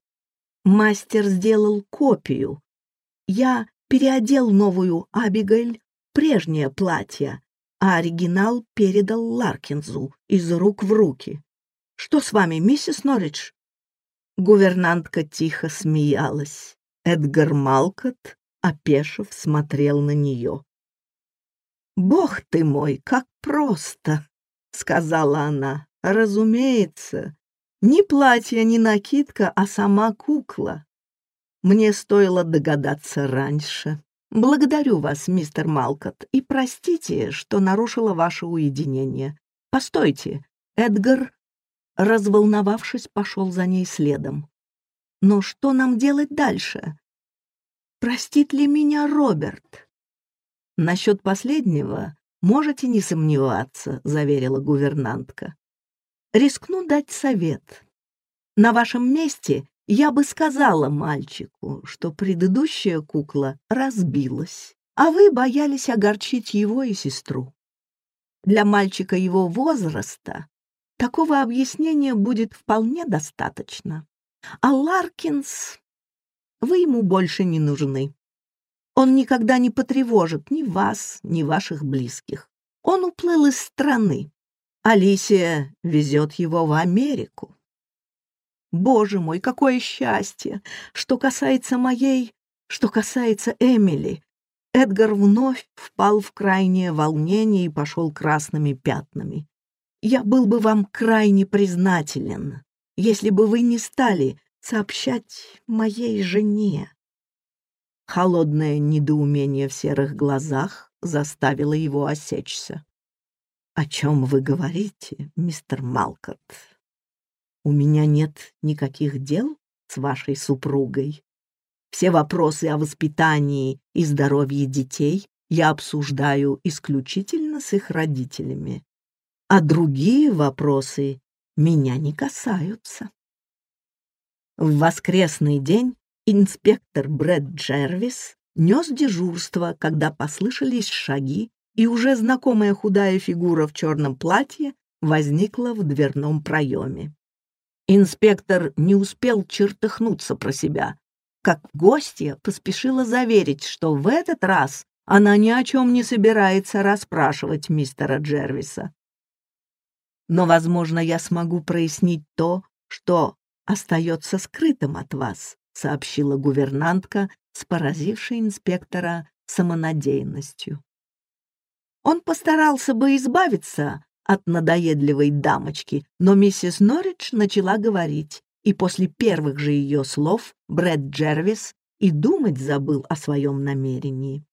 Мастер сделал копию. Я переодел новую Абигель прежнее платье, а оригинал передал Ларкинзу из рук в руки. «Что с вами, миссис Норридж?» Гувернантка тихо смеялась. Эдгар Малкот, опешив, смотрел на нее. «Бог ты мой, как просто!» — сказала она. «Разумеется, ни платье, ни накидка, а сама кукла. Мне стоило догадаться раньше. Благодарю вас, мистер Малкот, и простите, что нарушила ваше уединение. Постойте, Эдгар, разволновавшись, пошел за ней следом. Но что нам делать дальше? Простит ли меня Роберт? «Насчет последнего можете не сомневаться», — заверила гувернантка. «Рискну дать совет. На вашем месте я бы сказала мальчику, что предыдущая кукла разбилась, а вы боялись огорчить его и сестру. Для мальчика его возраста такого объяснения будет вполне достаточно. А Ларкинс, вы ему больше не нужны. Он никогда не потревожит ни вас, ни ваших близких. Он уплыл из страны. Алисия везет его в Америку. Боже мой, какое счастье! Что касается моей, что касается Эмили, Эдгар вновь впал в крайнее волнение и пошел красными пятнами. Я был бы вам крайне признателен, если бы вы не стали сообщать моей жене. Холодное недоумение в серых глазах заставило его осечься. «О чем вы говорите, мистер Малкот? У меня нет никаких дел с вашей супругой. Все вопросы о воспитании и здоровье детей я обсуждаю исключительно с их родителями, а другие вопросы меня не касаются». В воскресный день Инспектор Брэд Джервис нес дежурство, когда послышались шаги, и уже знакомая худая фигура в черном платье возникла в дверном проеме. Инспектор не успел чертыхнуться про себя, как гостья поспешила заверить, что в этот раз она ни о чем не собирается расспрашивать мистера Джервиса. Но, возможно, я смогу прояснить то, что остается скрытым от вас, сообщила гувернантка с поразившей инспектора самонадеянностью. Он постарался бы избавиться от надоедливой дамочки, но миссис Норридж начала говорить, и после первых же ее слов Брэд Джервис и думать забыл о своем намерении.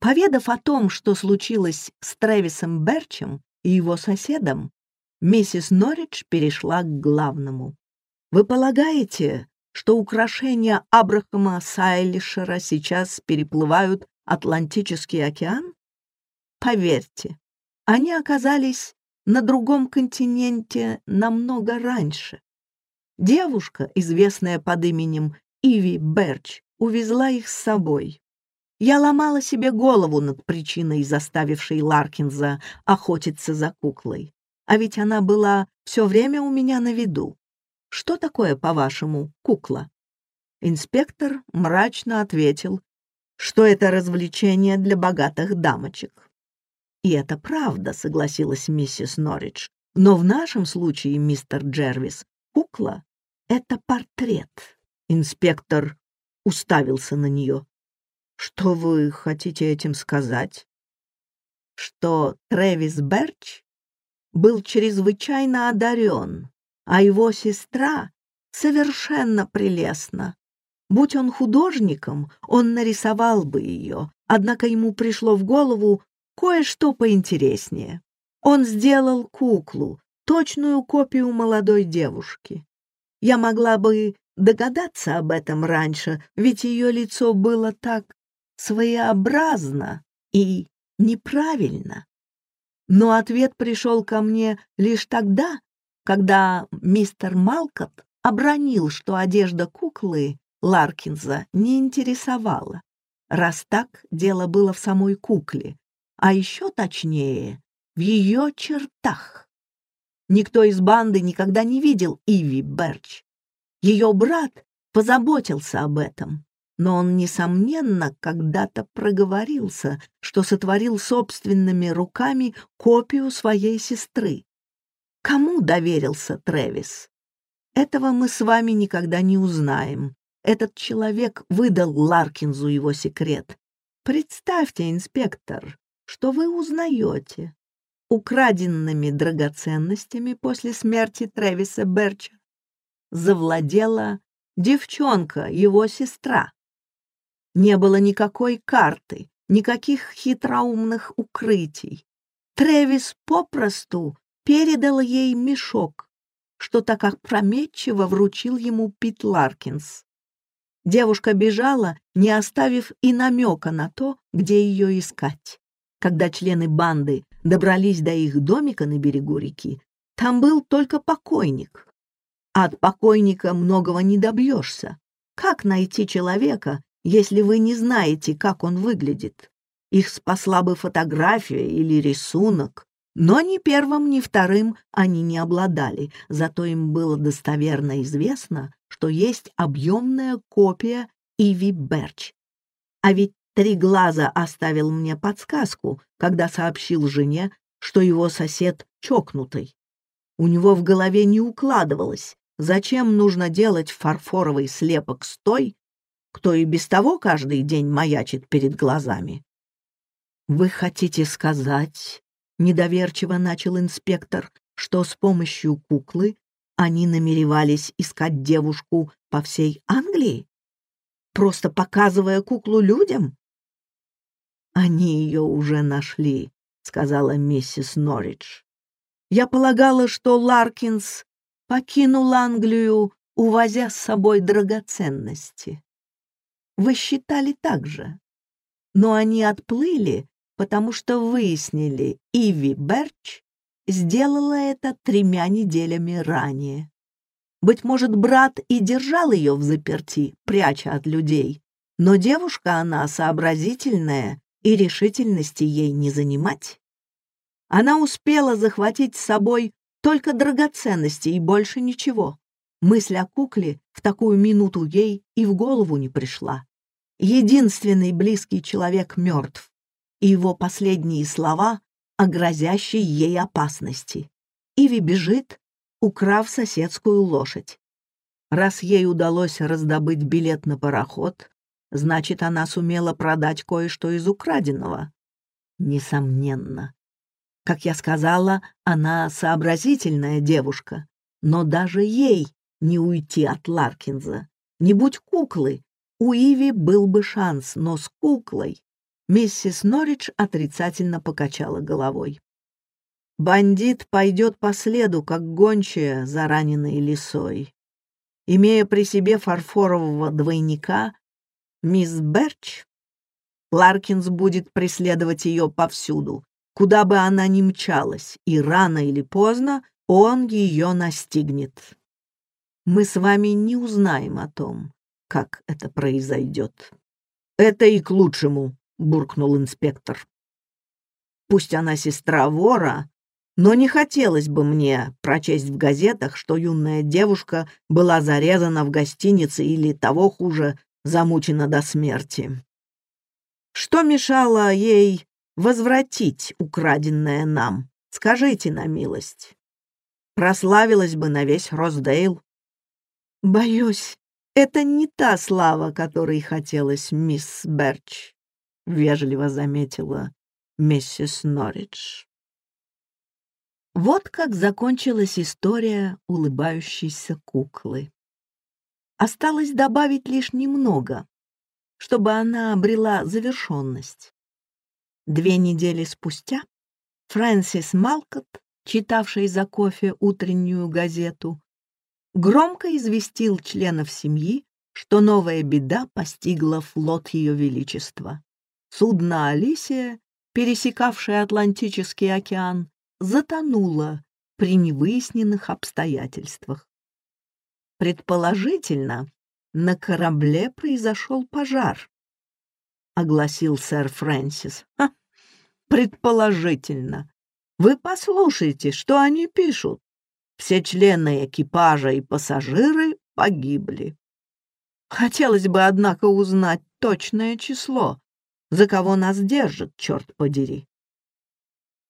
Поведав о том, что случилось с Трэвисом Берчем и его соседом, миссис Норридж перешла к главному. «Вы полагаете, что украшения Абрахама Сайлишера сейчас переплывают Атлантический океан? Поверьте, они оказались на другом континенте намного раньше. Девушка, известная под именем Иви Берч, увезла их с собой. Я ломала себе голову над причиной, заставившей Ларкинза охотиться за куклой. А ведь она была все время у меня на виду. Что такое, по-вашему, кукла? Инспектор мрачно ответил, что это развлечение для богатых дамочек. И это правда, согласилась миссис Норридж. Но в нашем случае, мистер Джервис, кукла — это портрет. Инспектор уставился на нее. Что вы хотите этим сказать? Что Трэвис Берч был чрезвычайно одарен, а его сестра совершенно прелестна. Будь он художником, он нарисовал бы ее, однако ему пришло в голову кое-что поинтереснее. Он сделал куклу, точную копию молодой девушки. Я могла бы догадаться об этом раньше, ведь ее лицо было так своеобразно и неправильно. Но ответ пришел ко мне лишь тогда, когда мистер Малкот обронил, что одежда куклы Ларкинза не интересовала. Раз так, дело было в самой кукле, а еще точнее, в ее чертах. Никто из банды никогда не видел Иви Берч. Ее брат позаботился об этом, но он, несомненно, когда-то проговорился, что сотворил собственными руками копию своей сестры. Кому доверился Трэвис? Этого мы с вами никогда не узнаем. Этот человек выдал Ларкинзу его секрет. Представьте, инспектор, что вы узнаете. Украденными драгоценностями после смерти Трэвиса Берча завладела девчонка, его сестра. Не было никакой карты, никаких хитроумных укрытий. Трэвис попросту передал ей мешок, что так опрометчиво вручил ему Пит Ларкинс. Девушка бежала, не оставив и намека на то, где ее искать. Когда члены банды добрались до их домика на берегу реки, там был только покойник. От покойника многого не добьешься. Как найти человека, если вы не знаете, как он выглядит? Их спасла бы фотография или рисунок. Но ни первым, ни вторым они не обладали, зато им было достоверно известно, что есть объемная копия Иви Берч. А ведь Три глаза оставил мне подсказку, когда сообщил жене, что его сосед чокнутый. У него в голове не укладывалось, зачем нужно делать фарфоровый слепок с той, кто и без того каждый день маячит перед глазами. «Вы хотите сказать, — недоверчиво начал инспектор, — что с помощью куклы они намеревались искать девушку по всей Англии, просто показывая куклу людям?» «Они ее уже нашли», — сказала миссис Норридж. «Я полагала, что Ларкинс покинул Англию, увозя с собой драгоценности. Вы считали так же. Но они отплыли, потому что выяснили, Иви Берч сделала это тремя неделями ранее. Быть может, брат и держал ее в заперти, пряча от людей, но девушка она сообразительная и решительности ей не занимать. Она успела захватить с собой только драгоценности и больше ничего. Мысль о кукле в такую минуту ей и в голову не пришла. Единственный близкий человек мертв, и его последние слова о грозящей ей опасности. Иви бежит, украв соседскую лошадь. Раз ей удалось раздобыть билет на пароход, значит, она сумела продать кое-что из украденного. Несомненно. Как я сказала, она сообразительная девушка, но даже ей не уйти от Ларкинза. Не будь куклы, у Иви был бы шанс, но с куклой миссис Норридж отрицательно покачала головой. Бандит пойдет по следу, как гончая за раненой лисой. Имея при себе фарфорового двойника, мисс Берч, Ларкинс будет преследовать ее повсюду, куда бы она ни мчалась, и рано или поздно он ее настигнет. Мы с вами не узнаем о том, как это произойдет. «Это и к лучшему», — буркнул инспектор. «Пусть она сестра вора, но не хотелось бы мне прочесть в газетах, что юная девушка была зарезана в гостинице или, того хуже, замучена до смерти. Что мешало ей возвратить украденное нам? Скажите на милость. Прославилась бы на весь Росдейл. Боюсь, это не та слава, которой хотелось мисс Берч, — вежливо заметила миссис Норридж. Вот как закончилась история улыбающейся куклы. Осталось добавить лишь немного, чтобы она обрела завершенность. Две недели спустя Фрэнсис Малкот, читавший за кофе утреннюю газету, громко известил членов семьи, что новая беда постигла флот Ее Величества. Судно «Алисия», пересекавшее Атлантический океан, затонула при невыясненных обстоятельствах. Предположительно, на корабле произошел пожар, — огласил сэр Фрэнсис. Ха, предположительно. Вы послушайте, что они пишут. Все члены экипажа и пассажиры погибли. Хотелось бы, однако, узнать точное число, за кого нас держат, черт подери.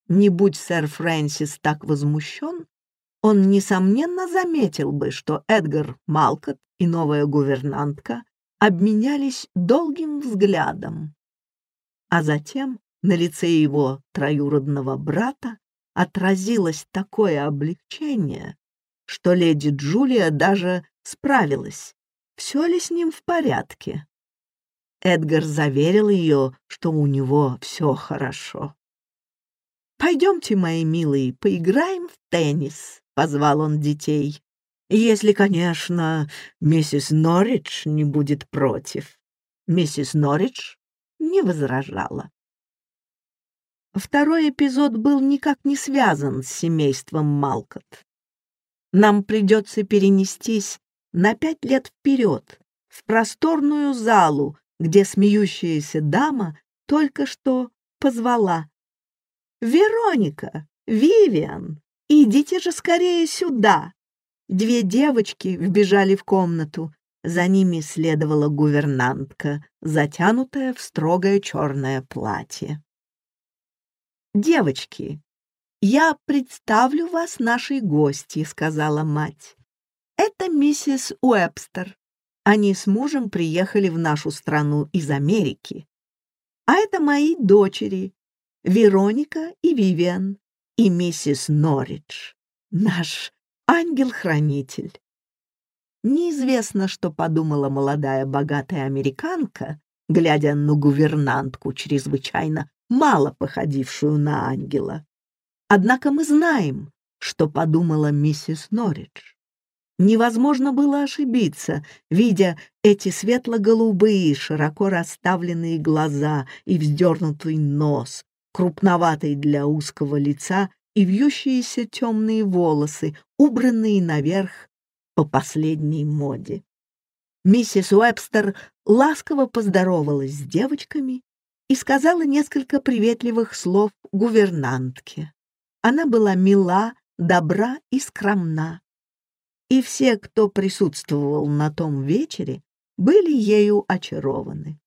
Не будь сэр Фрэнсис так возмущен, он, несомненно, заметил бы, что Эдгар Малкот и новая гувернантка обменялись долгим взглядом. А затем на лице его троюродного брата отразилось такое облегчение, что леди Джулия даже справилась, все ли с ним в порядке. Эдгар заверил ее, что у него все хорошо. «Пойдемте, мои милые, поиграем в теннис», — позвал он детей. «Если, конечно, миссис Норридж не будет против». Миссис Норридж не возражала. Второй эпизод был никак не связан с семейством Малкот. Нам придется перенестись на пять лет вперед, в просторную залу, где смеющаяся дама только что позвала «Вероника! Вивиан! Идите же скорее сюда!» Две девочки вбежали в комнату. За ними следовала гувернантка, затянутая в строгое черное платье. «Девочки, я представлю вас нашей гости», — сказала мать. «Это миссис Уэбстер. Они с мужем приехали в нашу страну из Америки. А это мои дочери, Вероника и Вивиан, и миссис Норридж, наш ангел-хранитель. Неизвестно, что подумала молодая богатая американка, глядя на гувернантку, чрезвычайно мало походившую на ангела. Однако мы знаем, что подумала миссис Норридж. Невозможно было ошибиться, видя эти светло-голубые, широко расставленные глаза и вздернутый нос, крупноватый для узкого лица и вьющиеся темные волосы, убранные наверх по последней моде. Миссис Уэбстер ласково поздоровалась с девочками и сказала несколько приветливых слов гувернантке. Она была мила, добра и скромна. И все, кто присутствовал на том вечере, были ею очарованы.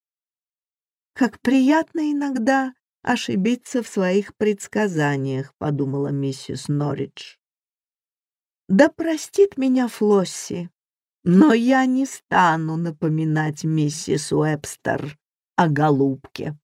«Как приятно иногда ошибиться в своих предсказаниях», — подумала миссис Норридж. «Да простит меня Флосси, но я не стану напоминать миссис Уэбстер о голубке».